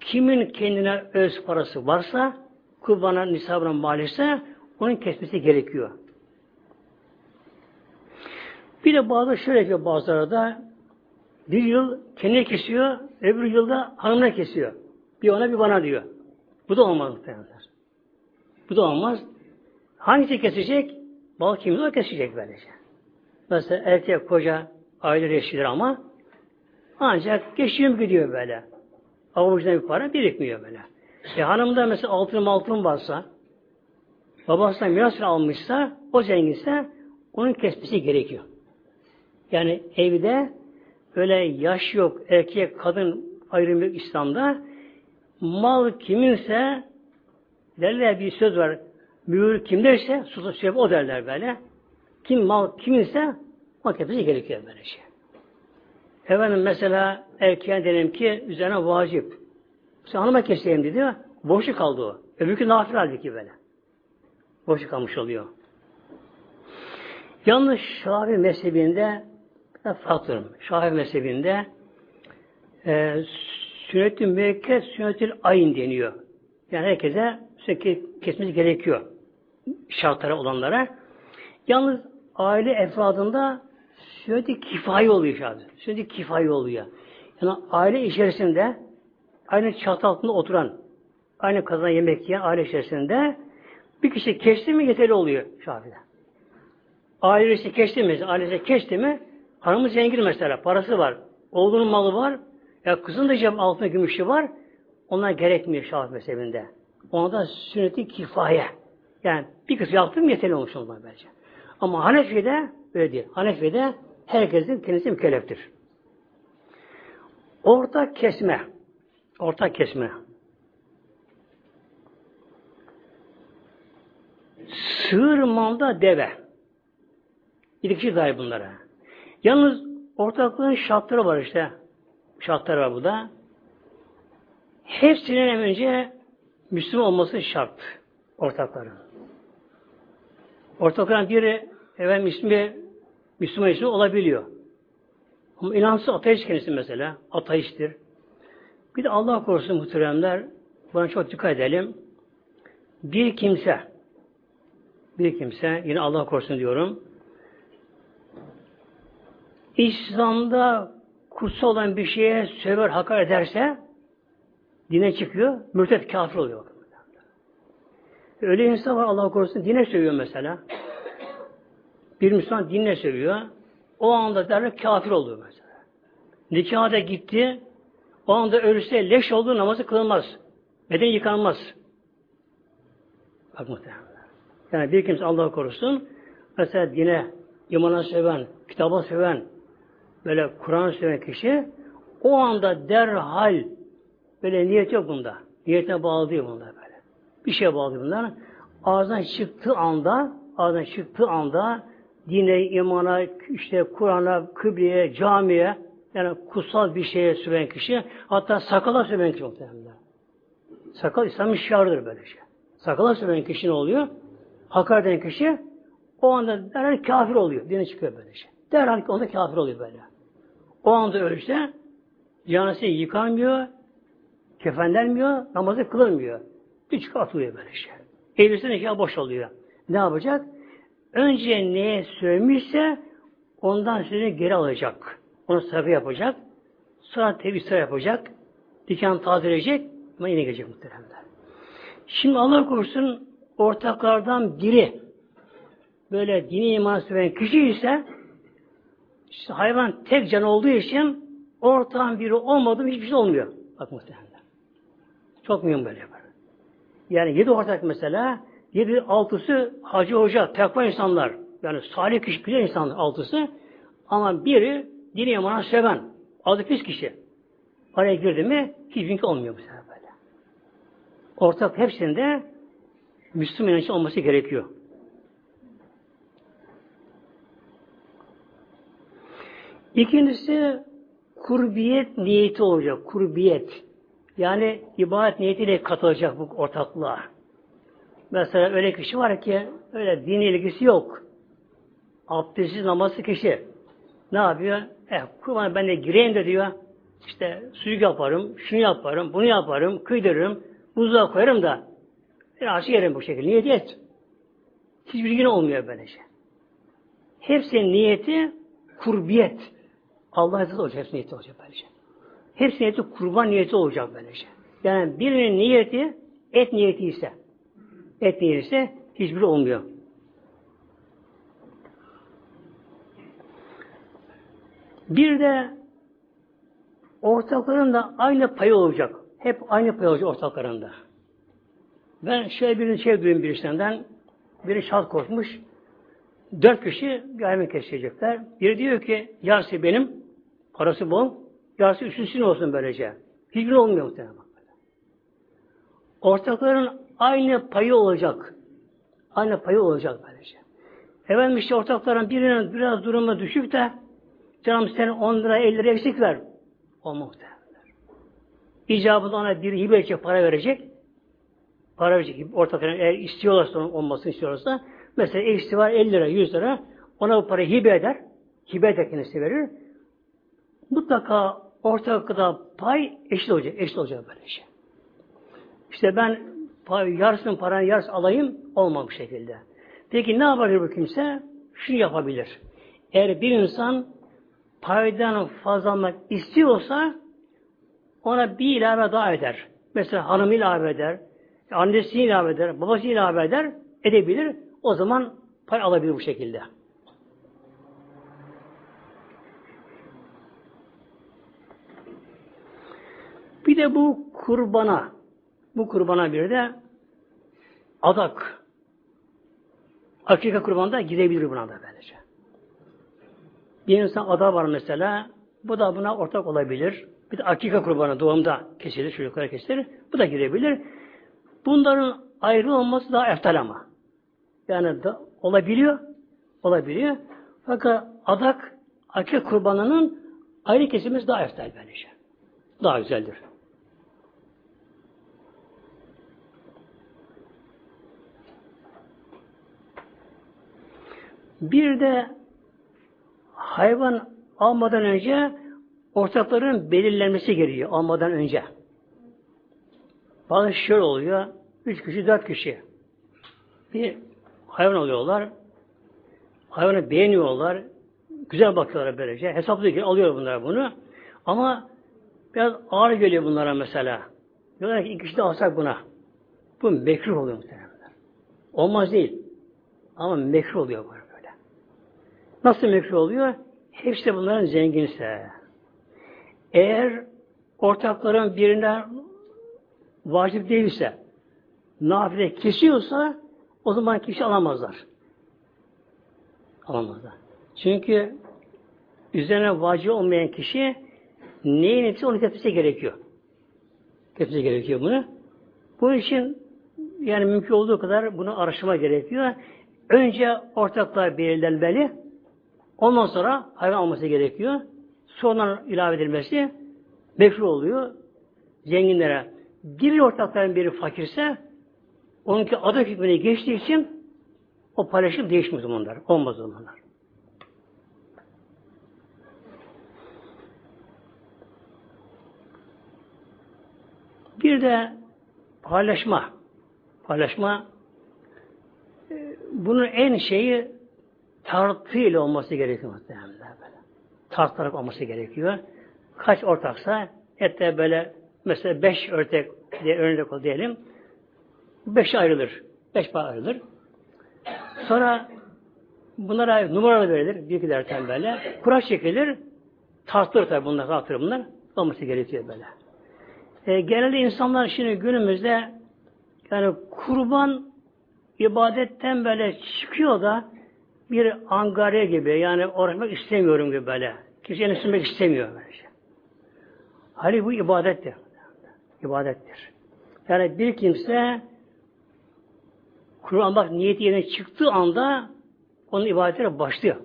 kimin kendine öz parası varsa kurbana nisabına malirse onun kesmesi gerekiyor. Bir de bazı şöyle ki bazıları da Bir yıl kendine kesiyor, öbür yılda hanımına kesiyor. Bir ona bir bana diyor. Bu da olmaz muhtemelenler. Bu da olmaz. Hangisi kesecek? Bal kimse kesecek böylece. Mesela erkek koca aile reşidir ama ancak geçiyor gidiyor böyle. Avucuna bir para birikmiyor böyle. E hanımda mesela altın altın varsa babasından miras almışsa o zenginse onun kesmesi gerekiyor. Yani evde öyle yaş yok, erkek, kadın ayrımı yok İslam'da. Mal kiminse derler bir söz var. Mühür kimdeyse susa sebep o derler böyle. Kim mal kiminse o kesmesi gerekiyor böyle şey. Efendim mesela erkeğe diyelim ki üzerine vacip. Sen hanıma keseyim dedi. Boşu kaldı o. Öbürkü nafile halbuki böyle. Boşu kalmış oluyor. Yalnız Şafi mezhebinde farklı. Şafi mezhebinde e, sünnet-i müekket, sünnet ayın deniyor. Yani herkese sürekli kesmesi gerekiyor. Şartlara olanlara. Yalnız aile efradında sünnet-i kifayi oluyor şahı. Sünnet-i kifayi oluyor. Yani aile içerisinde aynı çatı altında oturan, aynı kazan yemek yiyen aile içerisinde bir kişi kesti mi yeterli oluyor Şafi'de. Ailesi kesti mi, ailesi kesti mi, hanımı zengin mesela, parası var, oğlunun malı var, ya kızın da cem altında gümüşü var, onlar gerekmiyor Şafi mezhebinde. Ona da sünneti kifaye. Yani bir kız yaptım yeterli olmuş onlar bence. Ama Hanefi'de öyle değil. Hanefi'de herkesin kendisi mükelleftir. Ortak kesme. Ortak kesme. Sığır malda deve. Bir kişi dair bunlara. Yalnız ortaklığın şartları var işte. Şartları var bu da. Hepsinin önce Müslüman olması şart. Ortakların. Ortakların biri evet ismi Müslüman ismi olabiliyor. Ama inansız ateist kendisi mesela. Ateisttir. Bir de Allah korusun muhteremler buna çok dikkat edelim. Bir kimse bir kimse yine Allah korusun diyorum İslam'da kutsal olan bir şeye söver, hakaret ederse dine çıkıyor, mürtet kafir oluyor. Öyle insan var Allah korusun dine sövüyor mesela. Bir Müslüman dinle sövüyor. O anda derler kafir oluyor mesela. Nikahda gitti. O anda ölürse leş olduğu namazı kılınmaz. Beden yıkanmaz. Bak. Yani bir kimse Allah korusun mesela dine, imana seven, kitaba seven, böyle Kur'an seven kişi o anda derhal böyle niyet yok bunda. Niyetine bağlı değil bunda böyle. Bir şey bağlı bunlar. Ağzından çıktığı anda ağzından çıktığı anda dine, imana, işte Kur'an'a, kıbleye, camiye yani kutsal bir şeye süren kişi hatta sakala süren kişi muhtemelen. Sakal İslam'ın şiarıdır böyle şey. Sakala süren kişi ne oluyor? Hakaret eden kişi o anda derhal kafir oluyor. Dine çıkıyor böyle şey. Derhal onda kafir oluyor böyle. O anda ölse canısı yıkanmıyor, kefenlenmiyor, namazı kılınmıyor. Üç atılıyor böyle şey. Elbise nikah boş oluyor. Ne yapacak? Önce neye söylemişse ondan sözünü geri alacak. Onu sarfı yapacak. Sonra tevhid yapacak. Diken tazeleyecek ama yine gelecek muhteremler. Şimdi Allah korusun ortaklardan biri böyle dini iman süren kişi ise işte hayvan tek can olduğu için ortağın biri olmadı hiçbir şey olmuyor. Bak muhtemelen. Çok mühim böyle. Yani yedi ortak mesela yedi altısı hacı hoca, tekva insanlar. Yani salih kişi, güzel insanlar altısı. Ama biri dini imana seven, adı pis kişi. Araya girdi mi hiçbirinki olmuyor bu sefer böyle. Ortak hepsinde Müslüman inançlı olması gerekiyor. İkincisi kurbiyet niyeti olacak. Kurbiyet. Yani ibadet niyetiyle katılacak bu ortaklığa. Mesela öyle kişi var ki öyle din ilgisi yok. Abdestsiz namazlı kişi. Ne yapıyor? Eh, kurban ben de gireyim de diyor. İşte suyu yaparım, şunu yaparım, bunu yaparım, kıydırırım, buzluğa koyarım da biraz yerim bu şekilde. Niyet et. Hiçbir gün olmuyor böylece. Hepsinin niyeti kurbiyet. Allah niyeti olacak. Hepsi niyeti olacak böylece. Hepsi niyeti kurban niyeti olacak böylece. Yani birinin niyeti et niyeti ise et niyeti ise hiçbiri olmuyor. Bir de ortakların da aynı payı olacak. Hep aynı pay olacak ortaklarında. Ben şöyle bir şey duyayım birisinden. Biri şart koşmuş. Dört kişi gayme kesecekler. Biri diyor ki yarısı benim, parası bol, yarısı üçüncüsünün olsun böylece. Hiçbir olmuyor muhtemelen. Ortakların aynı payı olacak. Aynı payı olacak böylece. Efendim işte ortakların birinin biraz durumu düşük de canım sen 10 lira 50 lira eksik ver. O muhtemelen. İcabında ona bir hibe edecek, para verecek. Para verecek. Ortakların eğer istiyorlarsa olmasını istiyorlarsa mesela eksi var 50 lira 100 lira ona bu parayı hibe eder. Hibe de kendisi verir. Mutlaka ortakta pay eşit olacak. Eşit olacak böyle şey. İşte ben yarısının paranın yarısı alayım olmam bu şekilde. Peki ne yapabilir bu kimse? Şunu yapabilir. Eğer bir insan paydan fazla almak istiyorsa ona bir ilave daha eder. Mesela hanım ilave eder, annesi ilave eder, babası ilave eder, edebilir. O zaman pay alabilir bu şekilde. Bir de bu kurbana, bu kurbana bir de adak. Akika kurbanında gidebilir buna da böylece. Bir insan ada var mesela, bu da buna ortak olabilir. Bir de akika kurbanı doğumda kesilir, çocuklara kesilir. Bu da girebilir. Bunların ayrı olması daha eftal ama. Yani da, olabiliyor, olabiliyor. Fakat adak, akika kurbanının ayrı kesilmesi daha eftal bence. Daha güzeldir. Bir de hayvan almadan önce ortakların belirlenmesi gerekiyor almadan önce. Bazı şöyle oluyor. Üç kişi, dört kişi. Bir hayvan alıyorlar. Hayvanı beğeniyorlar. Güzel bakıyorlar böylece. Hesaplıyor ki alıyor bunlar bunu. Ama biraz ağır geliyor bunlara mesela. Diyorlar ki iki kişi de alsak buna. Bu mekruh oluyor muhtemelen. Olmaz değil. Ama mekruh oluyor böyle. Nasıl mekruh oluyor? Hepsi de bunların zenginse. Eğer ortakların birine vacip değilse, nafile kesiyorsa o zaman kişi alamazlar. Alamazlar. Çünkü üzerine vacip olmayan kişi neyin hepsi onu kesmesi gerekiyor. Kesmesi gerekiyor bunu. Bu için yani mümkün olduğu kadar bunu araştırma gerekiyor. Önce ortaklar belirlenmeli. Ondan sonra hayvan alması gerekiyor. Sonra ilave edilmesi meşru oluyor zenginlere. Bir ortakların biri fakirse onunki adı hükmüne geçtiği için o paylaşım değişmiyor zamanlar. Olmaz zamanlar. Bir de paylaşma. Paylaşma e, bunun en şeyi tartıyla olması gerekiyor muhtemelen böyle. Tartarak olması gerekiyor. Kaç ortaksa hatta böyle mesela beş örtek diye örnek ol diyelim. Beş ayrılır. Beş pay ayrılır. Sonra bunlara numaralı verilir. Bir giderken böyle. Kura çekilir. Tartılır tabi bunlar. Tartılır bunlar. Olması gerekiyor böyle. E, genelde insanlar şimdi günümüzde yani kurban ibadetten böyle çıkıyor da bir angare gibi yani uğraşmak istemiyorum gibi böyle. Kimse elini sürmek istemiyor. Şey. Halbuki bu ibadettir. İbadettir. Yani bir kimse Kur'an bak niyeti yerine çıktığı anda onun ibadetine başlıyor.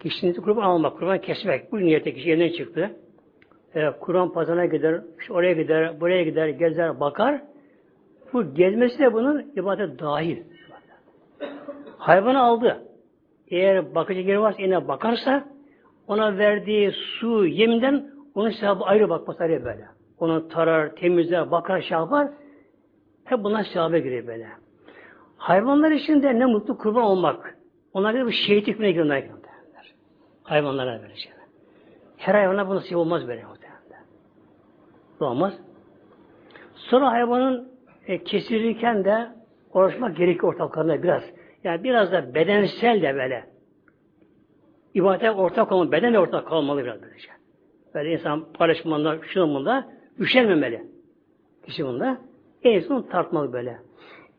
Kişinin kurban almak, kurban kesmek. Bu niyete kişi yerine çıktı. Ee, Kur'an pazarına gider, işte oraya gider, buraya gider, gezer, bakar. Bu gezmesi de bunun ibadet dahil. Hayvanı aldı. Eğer bakıcı geri varsa yine bakarsa ona verdiği su, yemden onun sevabı ayrı bakması ayrı böyle. Onu tarar, temizler, bakar, şey yapar. Hep bunlar sevabı giriyor böyle. Hayvanlar için de ne mutlu kurban olmak. Onlar bir şehit hükmüne giriyorlar. Hayvanlara böyle. Her hayvana bu nasip olmaz böyle muhtemelen. Olmaz. Sonra hayvanın e, kesilirken de uğraşmak gerekiyor ortaklarında biraz. Yani biraz da bedensel de böyle. İbadete ortak olmalı, bedenle ortak kalmalı biraz böylece. Böyle insan paylaşımında, şunumunda üşenmemeli. Kişi bunda. En son tartmalı böyle.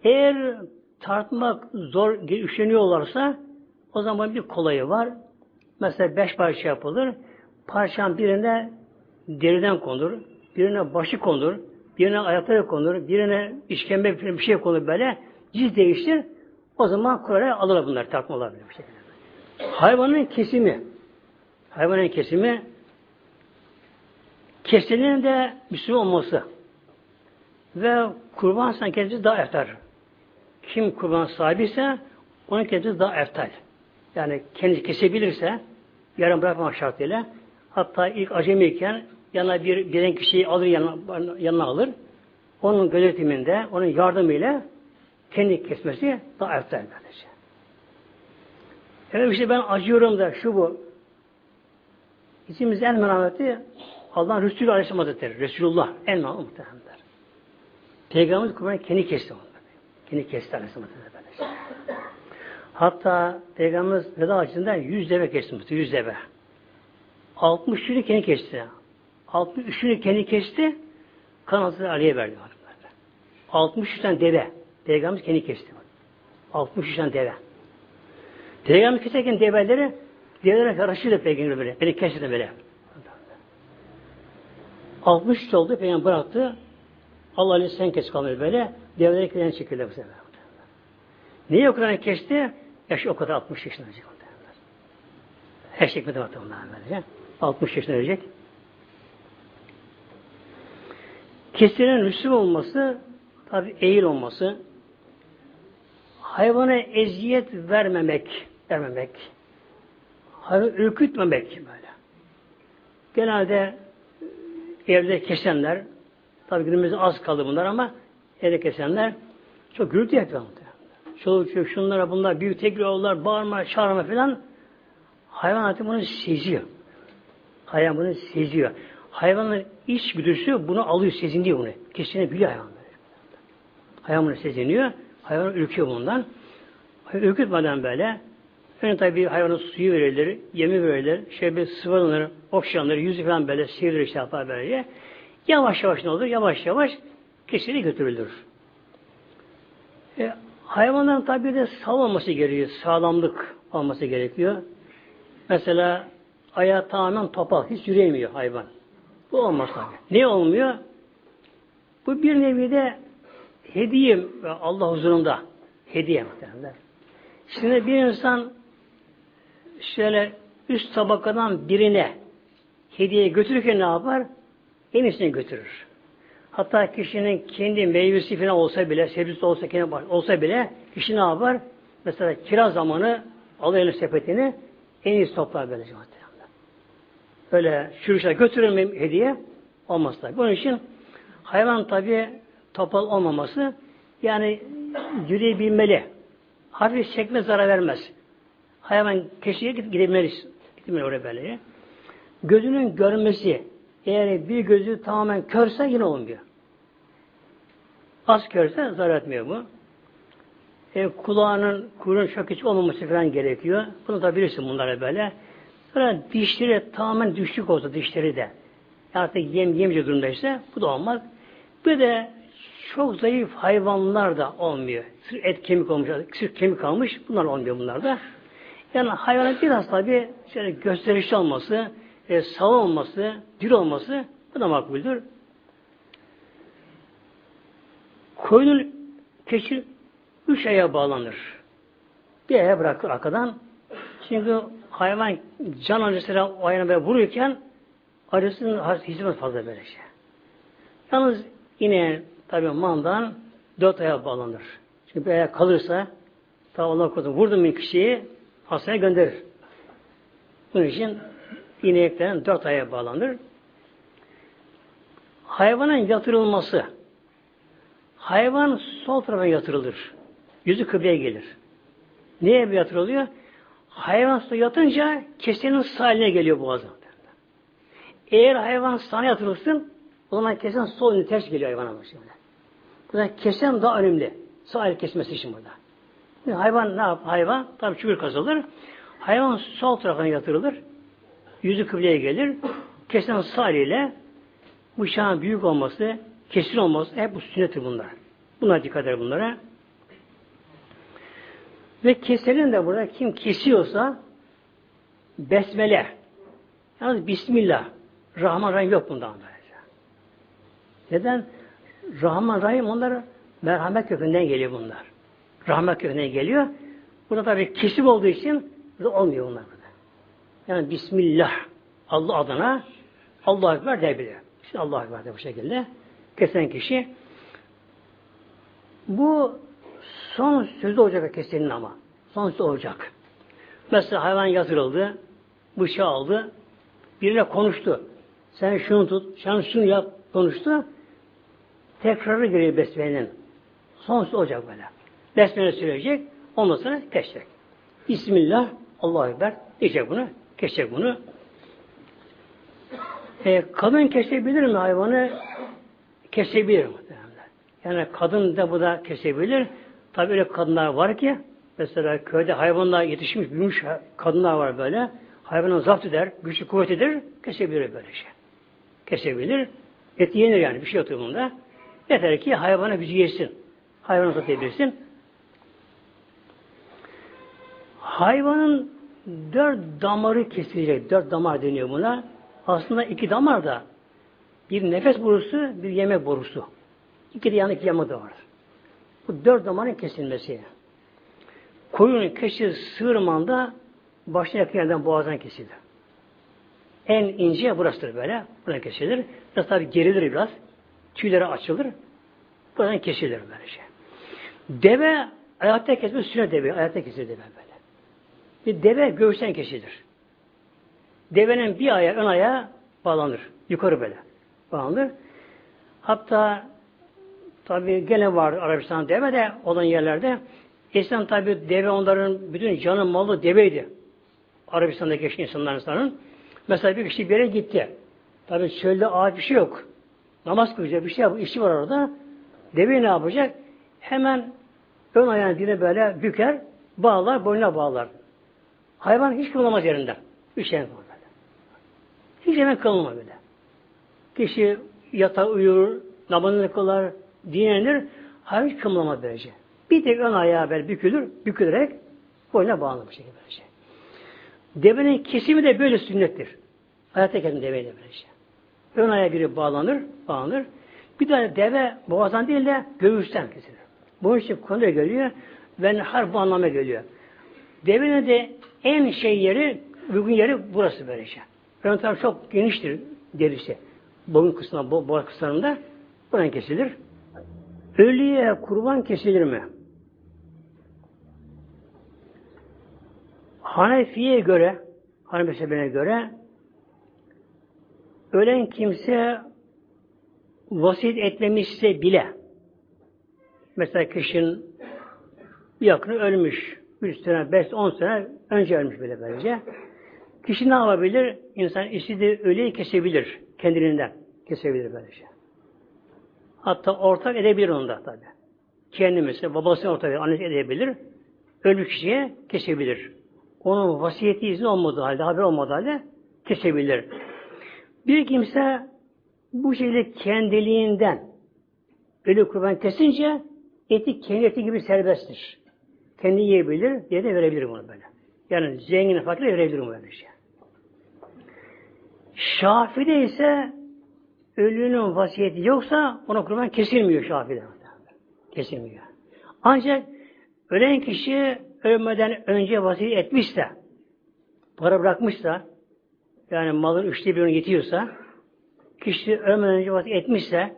Eğer tartmak zor, üşeniyorlarsa o zaman bir kolayı var. Mesela beş parça yapılır. Parçanın birine deriden konur, birine başı konur, birine ayakları konur, birine işkembe bir şey konur böyle. Ciz değiştir. O zaman kuraya alır bunlar, takmalar bir şekilde. Hayvanın kesimi. Hayvanın kesimi kesilenin de Müslüman olması ve kurban kendisi daha eftar. Kim kurban sahibi ise onun kendisi daha eftal. Yani kendisi kesebilirse yarım bırakmamak şartıyla hatta ilk acemiyken yanına bir bilen kişiyi alır yanına, yanına alır. Onun gözetiminde, onun yardımıyla kendi kesmesi daha eftal böylece. Evet işte ben acıyorum da şu bu. İçimizde en merhameti Allah'ın Resulü Aleyhisselam Hazretleri. Resulullah en merhametli muhtemelenler. Peygamberimiz kurbanı kendi kesti onları. Kendi kesti Aleyhisselam Hazretleri. Hatta Peygamberimiz veda açısından yüz deve kesti. Yüz deve. 63'ünü kendi kesti. 63'ünü kendi kesti. Kan Ali'ye verdi. 63 tane deve. Peygamberimiz kendi kesti. 63 tane deve. Peygamber keserken develeri develere karışırdı peygamber böyle. Beni keserdi böyle. 63 oldu peygamber bıraktı. Allah Ali sen kes kalmıyor böyle. Develeri kıyan çekildi bu sefer. Niye o kadar kesti? Yaş o kadar 60 yaşında olacak. Her şey hikmeti vardı ondan böylece. 60 yaşında ölecek. Kesilen Müslüman olması, tabi eğil olması, hayvana eziyet vermemek, vermemek, hayvanı ürkütmemek böyle. Genelde evde kesenler, tabi günümüzde az kaldı bunlar ama evde kesenler çok gürültü yapıyor. Çoluk çocuk şunlara bunlar büyük tekrar bağırma, çağırma falan hayvan artık bunu seziyor. Hayvan bunu seziyor. Hayvanın iç güdüsü bunu alıyor, seziniyor bunu. Kesinlikle biliyor hayvan. Hayvan bunu seziniyor. Hayvan ürküyor bundan. Ürkütmeden böyle Önce tabi hayvanın suyu verilir, yemi verilir, bir sıvılanır, okşanır, yüzü falan böyle sivrilir şey yapar böyle. Yavaş yavaş ne olur? Yavaş yavaş kişiye götürülür. E, hayvanların tabi de sağlam gerekiyor, sağlamlık olması gerekiyor. Mesela ayağı tamamen topal, hiç yürüyemiyor hayvan. Bu olmaz tabi. Ne olmuyor? Bu bir nevi de hediye Allah huzurunda. Hediye muhtemelen. Şimdi bir insan şöyle üst tabakadan birine hediye götürürken ne yapar? En iyisini götürür. Hatta kişinin kendi meyvesi falan olsa bile, sebzesi olsa, olsa bile kişi ne yapar? Mesela kiraz zamanı alır elini sepetini en iyisi toplar böylece muhtemelen. Öyle şuruşa götürür hediye olmaz tabi. Bunun için hayvan tabi topal olmaması yani yürüyebilmeli. Hafif çekme zarar vermez. Hayvan keşiye gidebilmeli. Gitmeli oraya böyle. Gözünün görmesi eğer bir gözü tamamen körse yine olmuyor. Az körse zarar etmiyor bu. E, kulağının, kuyruğun çok küçük olmaması falan gerekiyor. Bunu da bilirsin bunlara böyle. Sonra dişleri tamamen düşük olsa dişleri de. Artık yem yemce durumdaysa bu da olmaz. Bir de çok zayıf hayvanlar da olmuyor. Sırf et kemik olmuş, sırf kemik kalmış bunlar olmuyor bunlar da. Yani hayvanın biraz tabi şöyle gösterişli olması, e, sağlam olması, diri olması bu da makbuldür. Koyunun keçi üç aya bağlanır. Bir aya bırakır arkadan. Çünkü hayvan can acısıyla o ayağına böyle vururken acısının hizmet fazla böyle şey. Yalnız yine tabi mandan dört aya bağlanır. Çünkü bir ayak kalırsa ta Allah korusun vurdum bir kişiyi hastaya gönderir. Bunun için ineklerin dört aya bağlanır. Hayvanın yatırılması hayvan sol tarafa yatırılır. Yüzü kıbleye gelir. Bir yatırılıyor? Hayvan suda yatınca kesenin sağ eline geliyor boğazı. Eğer hayvan sana yatırılsın o zaman kesen sol önü ters geliyor hayvana şimdi. Burada kesen daha önemli. Sağ el kesmesi için burada. Şimdi hayvan ne yap? Hayvan tabi çukur kazılır. Hayvan sol tarafına yatırılır. Yüzü kıbleye gelir. Kesen sağ ile bıçağın büyük olması, kesin olması hep bu sünnettir bunlar. Buna dikkat eder bunlara. Ve kesenin de burada kim kesiyorsa besmele. Yalnız Bismillah. Rahman Rahim yok bundan böylece. Neden? Rahman Rahim onlar merhamet kökünden geliyor bunlar. Rahmet kökünden geliyor. Burada tabi kesim olduğu için burada olmuyor bunlar burada. Yani Bismillah Allah adına Allah Ekber diyebilir. İşte Allah Ekber de bu şekilde. Kesen kişi bu son sözü olacak kesenin ama. Son sözü olacak. Mesela hayvan yatırıldı, bıçağı aldı, birine konuştu. Sen şunu tut, sen şunu yap, konuştu. Tekrarı geliyor besmelenin. Son sözü olacak böyle. Besmele söyleyecek, ondan sonra kesecek. Bismillah, Allahu Ekber diyecek bunu, kesecek bunu. E, kadın kesebilir mi hayvanı? Kesebilir muhtemelen. Yani kadın da bu da kesebilir. Tabi öyle kadınlar var ki mesela köyde hayvanlar yetişmiş, büyümüş kadınlar var böyle. Hayvanı zapt eder, güçlü kuvvet eder, kesebilir böyle şey. Kesebilir. Et yenir yani bir şey atıyor bunda. Yeter ki hayvana gücü yesin. Hayvanı satabilirsin. Hayvanın dört damarı kesilecek. Dört damar deniyor buna. Aslında iki damar da bir nefes borusu, bir yemek borusu. İki de yanık yama da var. Bu dört damarın kesilmesi. Koyunun keşi sığırmanda başına yakın yerden boğazdan kesilir. En ince burasıdır böyle. Buradan kesilir. Biraz tabi gerilir biraz. Tüyleri açılır. Buradan kesilir böyle şey. Deve ayakta kesme sünnet deve. Ayakta kesilir deve böyle. Bir deve göğüsten kesilir. Devenin bir ayağı ön ayağı bağlanır. Yukarı böyle bağlanır. Hatta tabi gene var Arabistan deve de olan yerlerde. Eskiden tabi deve onların bütün canı malı deveydi. Arabistan'da geçen insanların. Mesela bir kişi bir yere gitti. Tabi çölde ağaç bir şey yok. Namaz kılacak bir şey yap, işi var orada. Deveyi ne yapacak? Hemen ön ayağını dine böyle büker, bağlar, boynuna bağlar. Hayvan hiç kılmaz yerinden. Üç şey böyle. Hiç yemek kalmaz böyle. Kişi yata uyur, namazını kılar, dinlenir, hayvan hiç kımlamaz böylece. Bir tek ön ayağı böyle bükülür, bükülerek boyuna bağlanır bu şekilde böylece. Devenin kesimi de böyle sünnettir. Hayatta kesin deveyle böylece. Ön ayağı girip bağlanır, bağlanır. Bir tane deve boğazdan değil de göğüsten kesilir. Bunun için konuya geliyor ve har bu anlama geliyor. Devenin de en şey yeri, uygun yeri burası böylece. Ön taraf çok geniştir derisi. Boyun kısmında, bo boğaz kısmında buradan kesilir. Ölüye kurban kesilir mi? Hanefi'ye göre, Hanefi mezhebine göre ölen kimse vasiyet etmemişse bile mesela kişinin bir yakını ölmüş. 3 sene, 5, 10 sene önce ölmüş bile böylece. Kişi ne yapabilir? İnsan istediği ölüyü kesebilir. Kendiliğinden kesebilir böylece. Hatta ortak edebilir onda tabi. Kendi mesela babasını ortak annesi edebilir. Ölmüş kişiye kesebilir. Onun vasiyeti izni olmadığı halde, haber olmadığı halde kesebilir. Bir kimse bu şekilde kendiliğinden ölü kurban kesince eti kendi eti gibi serbesttir. Kendi yiyebilir, diye de verebilir bunu böyle. Yani zengin fakir verebilir bunu böyle şey. Şafi'de ise ölünün vasiyeti yoksa ona kurban kesilmiyor Şafi'de. Kesilmiyor. Ancak ölen kişi ölmeden önce vasiyet etmişse, para bırakmışsa, yani malın üçte birini yetiyorsa, kişi ölmeden önce vasiyet etmişse,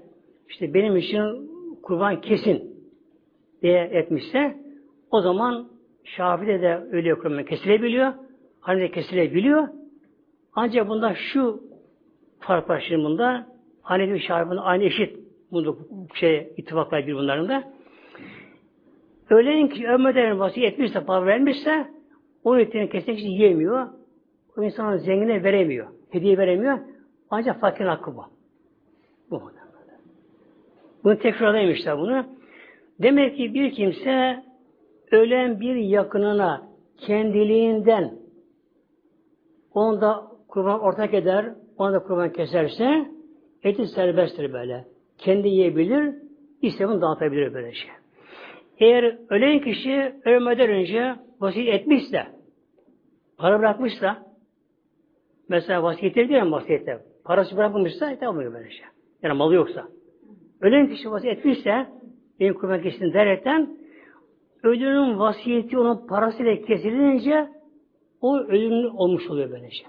işte benim için kurban kesin diye etmişse, o zaman Şafi'de de ölü kurban kesilebiliyor, hani kesilebiliyor. Ancak bunda şu fark var şimdi bunda. Hanefi Şafi'nin aynı eşit. Bunda şey ittifaklar bir bunların da. Ölen ki ölmeden vasiyet etmişse, para vermişse o etini kesmek için yiyemiyor. O insanın zengine veremiyor. Hediye veremiyor. Ancak fakirin hakkı bu. Bu Bunu tekrarlaymışlar bunu. Demek ki bir kimse ölen bir yakınına kendiliğinden onda kurban ortak eder, ona da kurban keserse eti serbesttir böyle. Kendi yiyebilir, İslam'ı dağıtabilir böyle şey. Eğer ölen kişi ölmeden önce vasiyet etmişse, para bırakmışsa, mesela vasiyetleri değil mi vasiyette? Parası bırakmamışsa tamam böyle şey. Yani malı yoksa. Ölen kişi vasiyet etmişse, benim kurban kişinin deretten, ölünün vasiyeti onun parasıyla kesilince, o ölümlü olmuş oluyor böylece. Şey.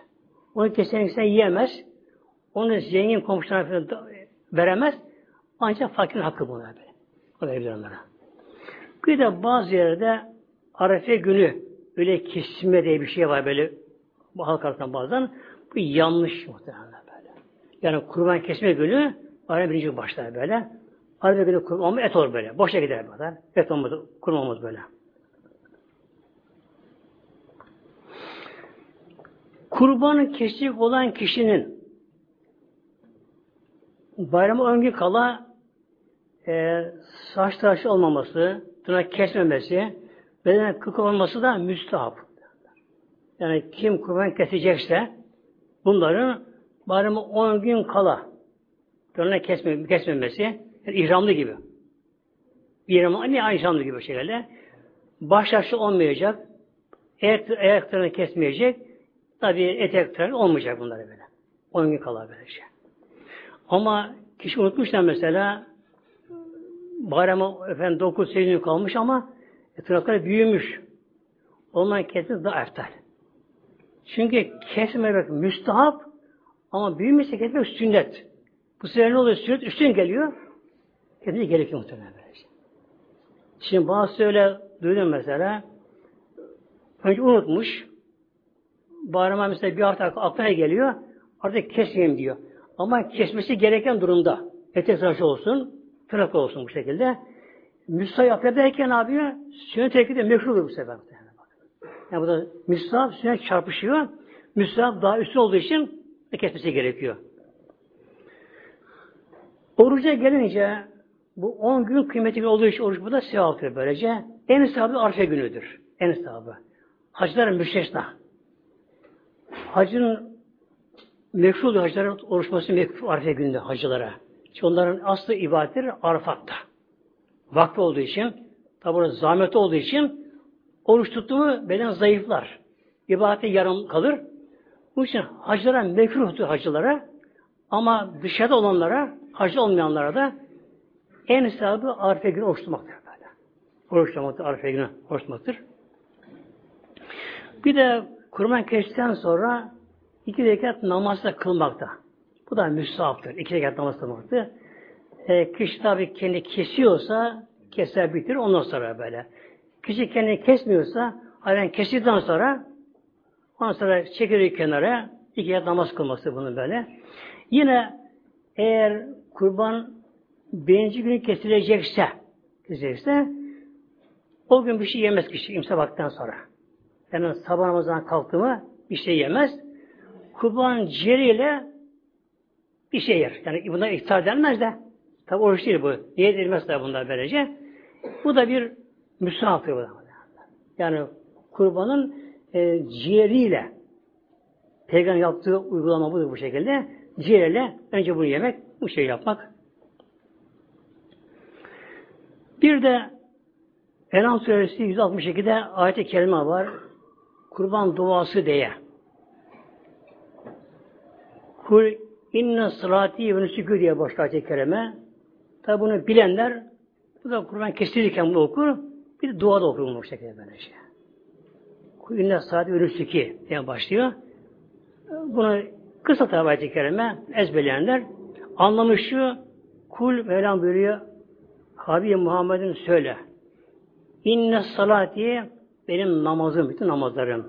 Onu kesen insan yiyemez. Onu zengin komşularına veremez. Ancak fakirin hakkı bunlar böyle. O verebilir onlara. Bir de bazı yerde Arefe günü öyle kesme diye bir şey var böyle halk arasında bazen. Bu yanlış muhtemelen böyle. Yani kurban kesme günü Arefe birinci başlar böyle. Arefe günü kurban et olur böyle. Boşa gider kadar. Et olmaz, kurban olmaz böyle. Kurbanı kesecek olan kişinin bayramı ön gün kala e, saç tıraşı olmaması, tırnak kesmemesi, beden kık olması da müstahap. Yani kim kurban kesecekse bunların bayramı 10 gün kala tırnak kesme, kesmemesi, yani ihramlı gibi. Bir ihramlı, ne ihramlı gibi şeylerle. Baş olmayacak, ayak, ayaklarını kesmeyecek, tabi etek tırnak olmayacak bunlara böyle. 10 gün kala böylece. Şey. Ama kişi unutmuşlar mesela bayrama efendim 9 gün kalmış ama tırnakları büyümüş. Ondan kesmesi daha eftal. Çünkü kesmemek müstahap ama büyümüşse kesmek sünnet. Bu sefer ne oluyor? Sünnet üstün geliyor. Kesmeye gerekiyor muhtemelen böylece. Şimdi bazı öyle duydum mesela önce unutmuş bayrama mesela bir hafta aklına geliyor artık kesmeyeyim diyor. Ama kesmesi gereken durumda. Etek tıraşı olsun, tırnak olsun bu şekilde. Müstahap ederken abi sünnet tekli mekruhdur bu sefer. Yani bu da müstahap sünnet çarpışıyor. Müstahap daha üstün olduğu için kesmesi gerekiyor. Oruca gelince bu 10 gün kıymetli olduğu için oruç bu da sevaptır böylece. En sevabı arfe günüdür. En sevabı. Hacıların müstesna. Hacın Mekruh hacıların oruçması mekruh Arife gününde hacılara. Çünkü onların aslı ibadetleri Arafat'ta. Vakti olduğu için, tabi zahmet olduğu için oruç tuttu mu beden zayıflar. İbadete yarım kalır. Bu için hacılara mekruhtur hacılara ama dışarıda olanlara, hacı olmayanlara da en sevabı Arife günü oruç tutmaktır. Böyle. Oruç tutmaktır, Arife günü oruç tutmaktır. Bir de kurban kestikten sonra İki rekat namaz da kılmakta. Bu da müstahaptır. İki rekat namaz kılmaktır. E, kişi tabi kendi kesiyorsa keser bitir ondan sonra böyle. Kişi kendini kesmiyorsa hayvan kesildikten sonra ondan sonra çekilir kenara iki rekat namaz kılması bunun böyle. Yine eğer kurban birinci günü kesilecekse kesilecekse o gün bir şey yemez kişi imsa vaktinden sonra. Yani sabah namazdan kalktı mı bir şey yemez kurban ciğeriyle bir şey yer. Yani buna iftar denmez de tabi oruç değil bu. Niye edilmez de bunlar böylece. Bu da bir müsahaftır bu. Yani kurbanın e, ciğeriyle peygamber yaptığı uygulama budur bu şekilde. Ciğerle önce bunu yemek, bu şey yapmak. Bir de Enam suresi 162'de ayet-i kerime var. Kurban duası diye. Kul inne salati ve nusükü diye başlar ayet kereme. Tabi bunu bilenler bu da kurban kestirirken bunu okur. Bir dua da okur bu şekilde böyle şey. İnne salati ve nusükü diye başlıyor. Bunu kısa tabi ayet kereme ezberleyenler anlamış şu kul Mevlam buyuruyor Habibi Muhammed'in söyle. İnne salati benim namazım, bütün namazlarım.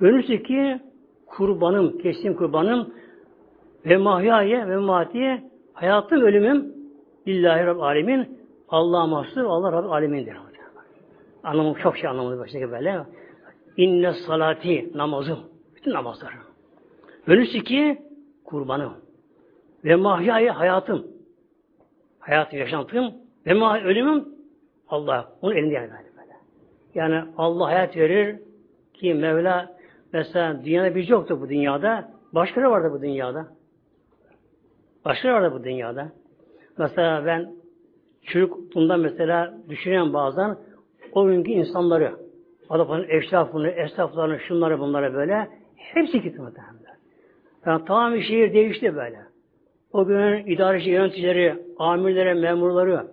Önüsü ki kurbanım, kesin kurbanım ve mahyaye ve matiye hayatım ölümüm lillahi Rabb alemin Allah'a mahsur Allah Rabb alemindir. Anlamı çok şey anlamı başındaki böyle. İnne salati namazım. Bütün namazlarım. Önüsü ki kurbanım. ve mahyayı hayatım. Hayatım, yaşantım ve mah ölümüm Allah. Onun elinde yani böyle. Yani Allah hayat verir ki Mevla mesela dünyada bir yoktu bu dünyada. Başkaları vardı bu dünyada. Başkaları vardı bu dünyada. Mesela ben çocukluğumda mesela düşünüyorum bazen o günkü insanları, adamların eşrafını, esnaflarını, şunları bunları böyle hepsi gitti muhtemelen. Yani tamamen şehir değişti böyle. O günün idareci yöneticileri, amirleri, memurları,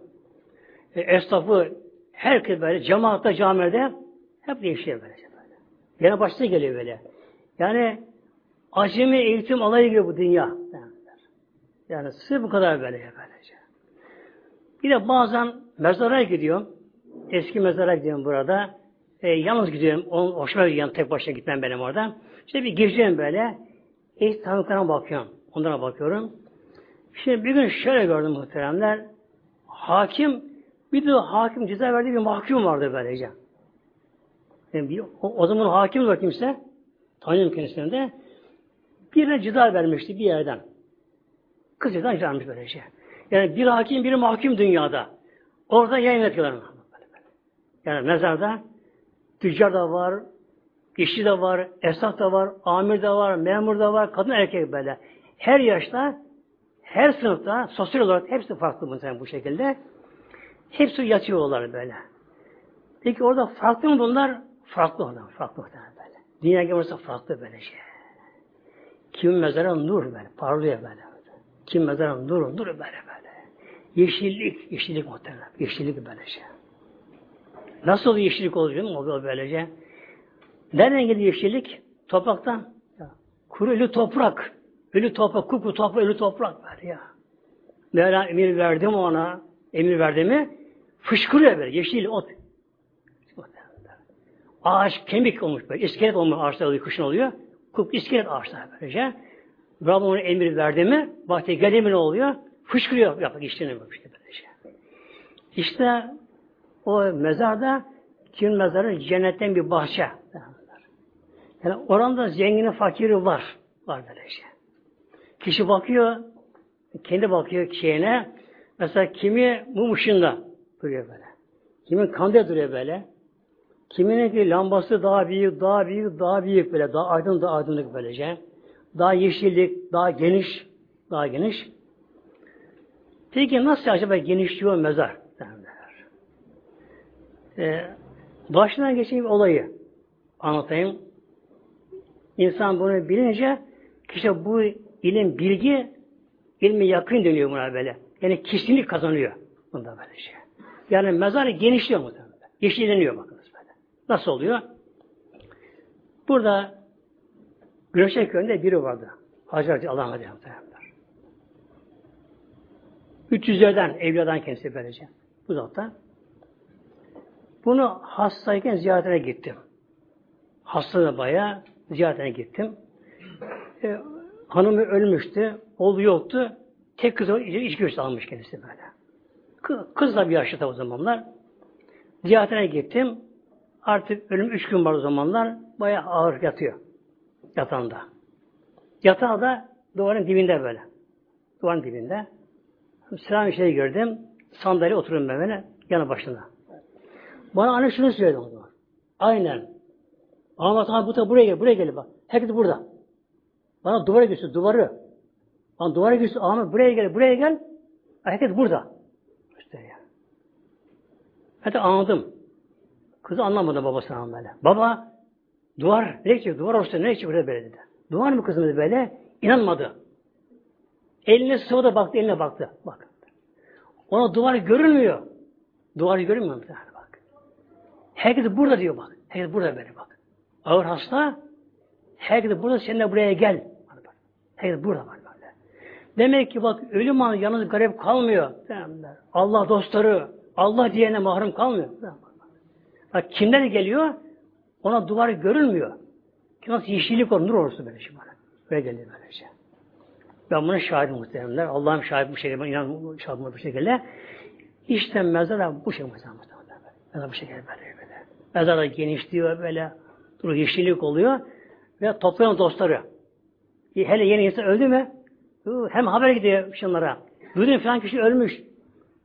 e, esnafı, herkes böyle cemaatta, camide hep değişiyor böyle. böyle. Yine başta geliyor böyle. Yani acemi eğitim alayı gibi bu dünya. Yani sırf bu kadar böyle böylece. Bir de bazen mezara gidiyorum. Eski mezara gidiyorum burada. E, yalnız gidiyorum. Onun hoşuma gidiyor. Tek başına gitmem benim orada. İşte bir gireceğim böyle. Eski tanıklarına bakıyorum. Onlara bakıyorum. Şimdi bir gün şöyle gördüm muhteremler. Hakim, bir de hakim ceza verdiği bir mahkum vardı böylece. Yani bir, o, o zaman hakim var kimse. Tanıyorum kendisini de. Birine ceza vermişti bir yerden. Kız ceza vermiş böylece. Yani bir hakim, biri mahkum dünyada. Orada yayın yapıyorlar. Yani mezarda tüccar da var, işçi de var, esnaf da var, amir de var, memur da var, kadın erkek böyle. Her yaşta, her sınıfta, sosyal olarak hepsi farklı mesela bu şekilde. Hepsi yatıyorlar böyle. Peki orada farklı mı bunlar? Farklı onlar, farklı böyle. Dünya gibi farklı böyle şey. Kim mezarı nur böyle, parlıyor böyle. Kim mezarı nur, nur böyle böyle. Yeşillik, yeşillik muhtemelen. Yeşillik böyle şey. Nasıl yeşillik oluyor mu? Oluyor böylece. Nereden geliyor yeşillik? Topraktan. Ya. Kuru ölü toprak. Ölü toprak, kuku toprak, ölü toprak var ya. Mevla emir verdim ona, emir verdi mi fışkırıyor böyle, yeşil ot. Ağaç kemik olmuş böyle, iskelet olmuş ağaçlar oluyor, kışın oluyor. Kup iskelet ağaçlar böylece. Rabbim ona emir verdi mi, vakti geldi mi ne oluyor? Fışkırıyor böyle işte böylece. İşte o mezarda kim mezarı cennetten bir bahçe. Yani oranda zengini fakiri var. Var böyle şey. Kişi bakıyor, kendi bakıyor şeyine. Mesela kimi mum ışığında duruyor böyle. Kimin kandil duruyor böyle. Kiminin ki lambası daha büyük, daha büyük, daha büyük böyle. Daha aydın, daha aydınlık böylece. Daha yeşillik, daha geniş, daha geniş. Peki nasıl acaba genişliyor mezar? Ee, başından geçen olayı anlatayım. İnsan bunu bilince kişi bu ilim, bilgi ilmi yakın dönüyor buna böyle. Yani kişilik kazanıyor bunda böyle şey. Yani mezar genişliyor mu? Yeşilleniyor bakınız böyle. Nasıl oluyor? Burada Güneşe köyünde biri vardı. Hazreti Allah Muhtemelen. 300'lerden, evliyadan kendisi böylece. Bu zaten. Bunu hastayken ziyaretine gittim. Hasta da bayağı ziyaretine gittim. Ee, hanımı ölmüştü, oğlu yoktu. Tek kızı iç göğüs almış kendisi böyle. Kız da bir yaşta o zamanlar. Ziyaretine gittim. Artık ölüm üç gün var o zamanlar. Bayağı ağır yatıyor. Yatağında. Yatağı da duvarın dibinde böyle. Duvarın dibinde. Selam şey gördüm. Sandalye oturuyorum ben böyle. Yanı başında. Bana anne şunu söyledi o zaman. Aynen. Ahmet abi bu da buraya gel, buraya gel bak. Herkes burada. Bana duvara göster, duvarı. Bana duvara göster, Ahmet buraya gel, buraya gel. Herkes burada. İşte ya. De anladım. Kızı anlamadı babasına böyle. Baba, duvar, ne çıktı? Duvar olsa ne çıktı buraya böyle dedi. Duvar mı kızım dedi böyle? İnanmadı. Eline sıvıda baktı, eline baktı. Bak. Ona duvar görünmüyor. Duvar görünmüyor mu? Herkes burada diyor bak. Herkes burada böyle bak. Ağır hasta. Herkes burada sen buraya gel. Herkes burada var böyle. Demek ki bak ölüm anı yalnız garip kalmıyor. Allah dostları, Allah diyene mahrum kalmıyor. Bak kimler geliyor? Ona duvar görünmüyor. Ki nasıl yeşillik olur, nur olursa böyle şey bana. Böyle geliyor böyle şey. Ben buna şahidim muhteremler. Allah'ım şahit bu şekilde, ben inan şahidim bu şekilde. İşte mezar bu şekilde mezar muhteremler. Mezar bu şekilde böyle. Mezar da genişliyor böyle. Dur yeşillik oluyor. Ve toplayan dostları. Hele yeni insan öldü mü Hem haber gidiyor şunlara. Duydun falan kişi ölmüş.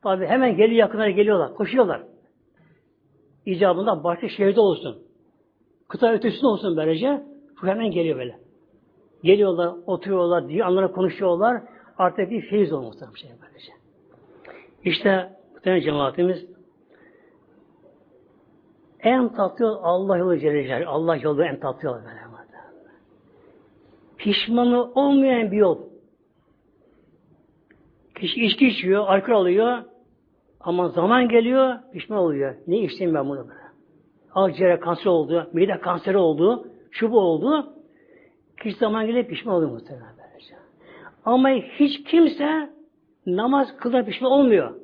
Tabi hemen geliyor yakınlara geliyorlar. Koşuyorlar. İcabında başka şehirde olsun. Kıta ötesinde olsun böylece. Bu hemen geliyor böyle. Geliyorlar, oturuyorlar, diye anlara konuşuyorlar. Artık bir feyiz olmuş bir şey böylece. İşte tane cemaatimiz en tatlı yol Allah yolu Celle Allah yolu en tatlı yol böyle. Pişmanı olmayan bir yol. Kişi içki içiyor, alkol alıyor ama zaman geliyor, pişman oluyor. Ne içtim ben bunu böyle? Akciğer kanser oldu, mide kanseri oldu, şu bu oldu. Kişi zaman geliyor pişman oluyor muhtemelen böylece. Ama hiç kimse namaz kılda pişman olmuyor.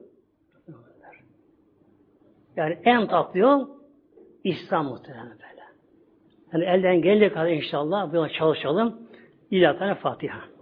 Yani en tatlı yol İslam muhtemelen böyle. Yani elden geldiği kadar inşallah buna çalışalım. İlahi Fatiha.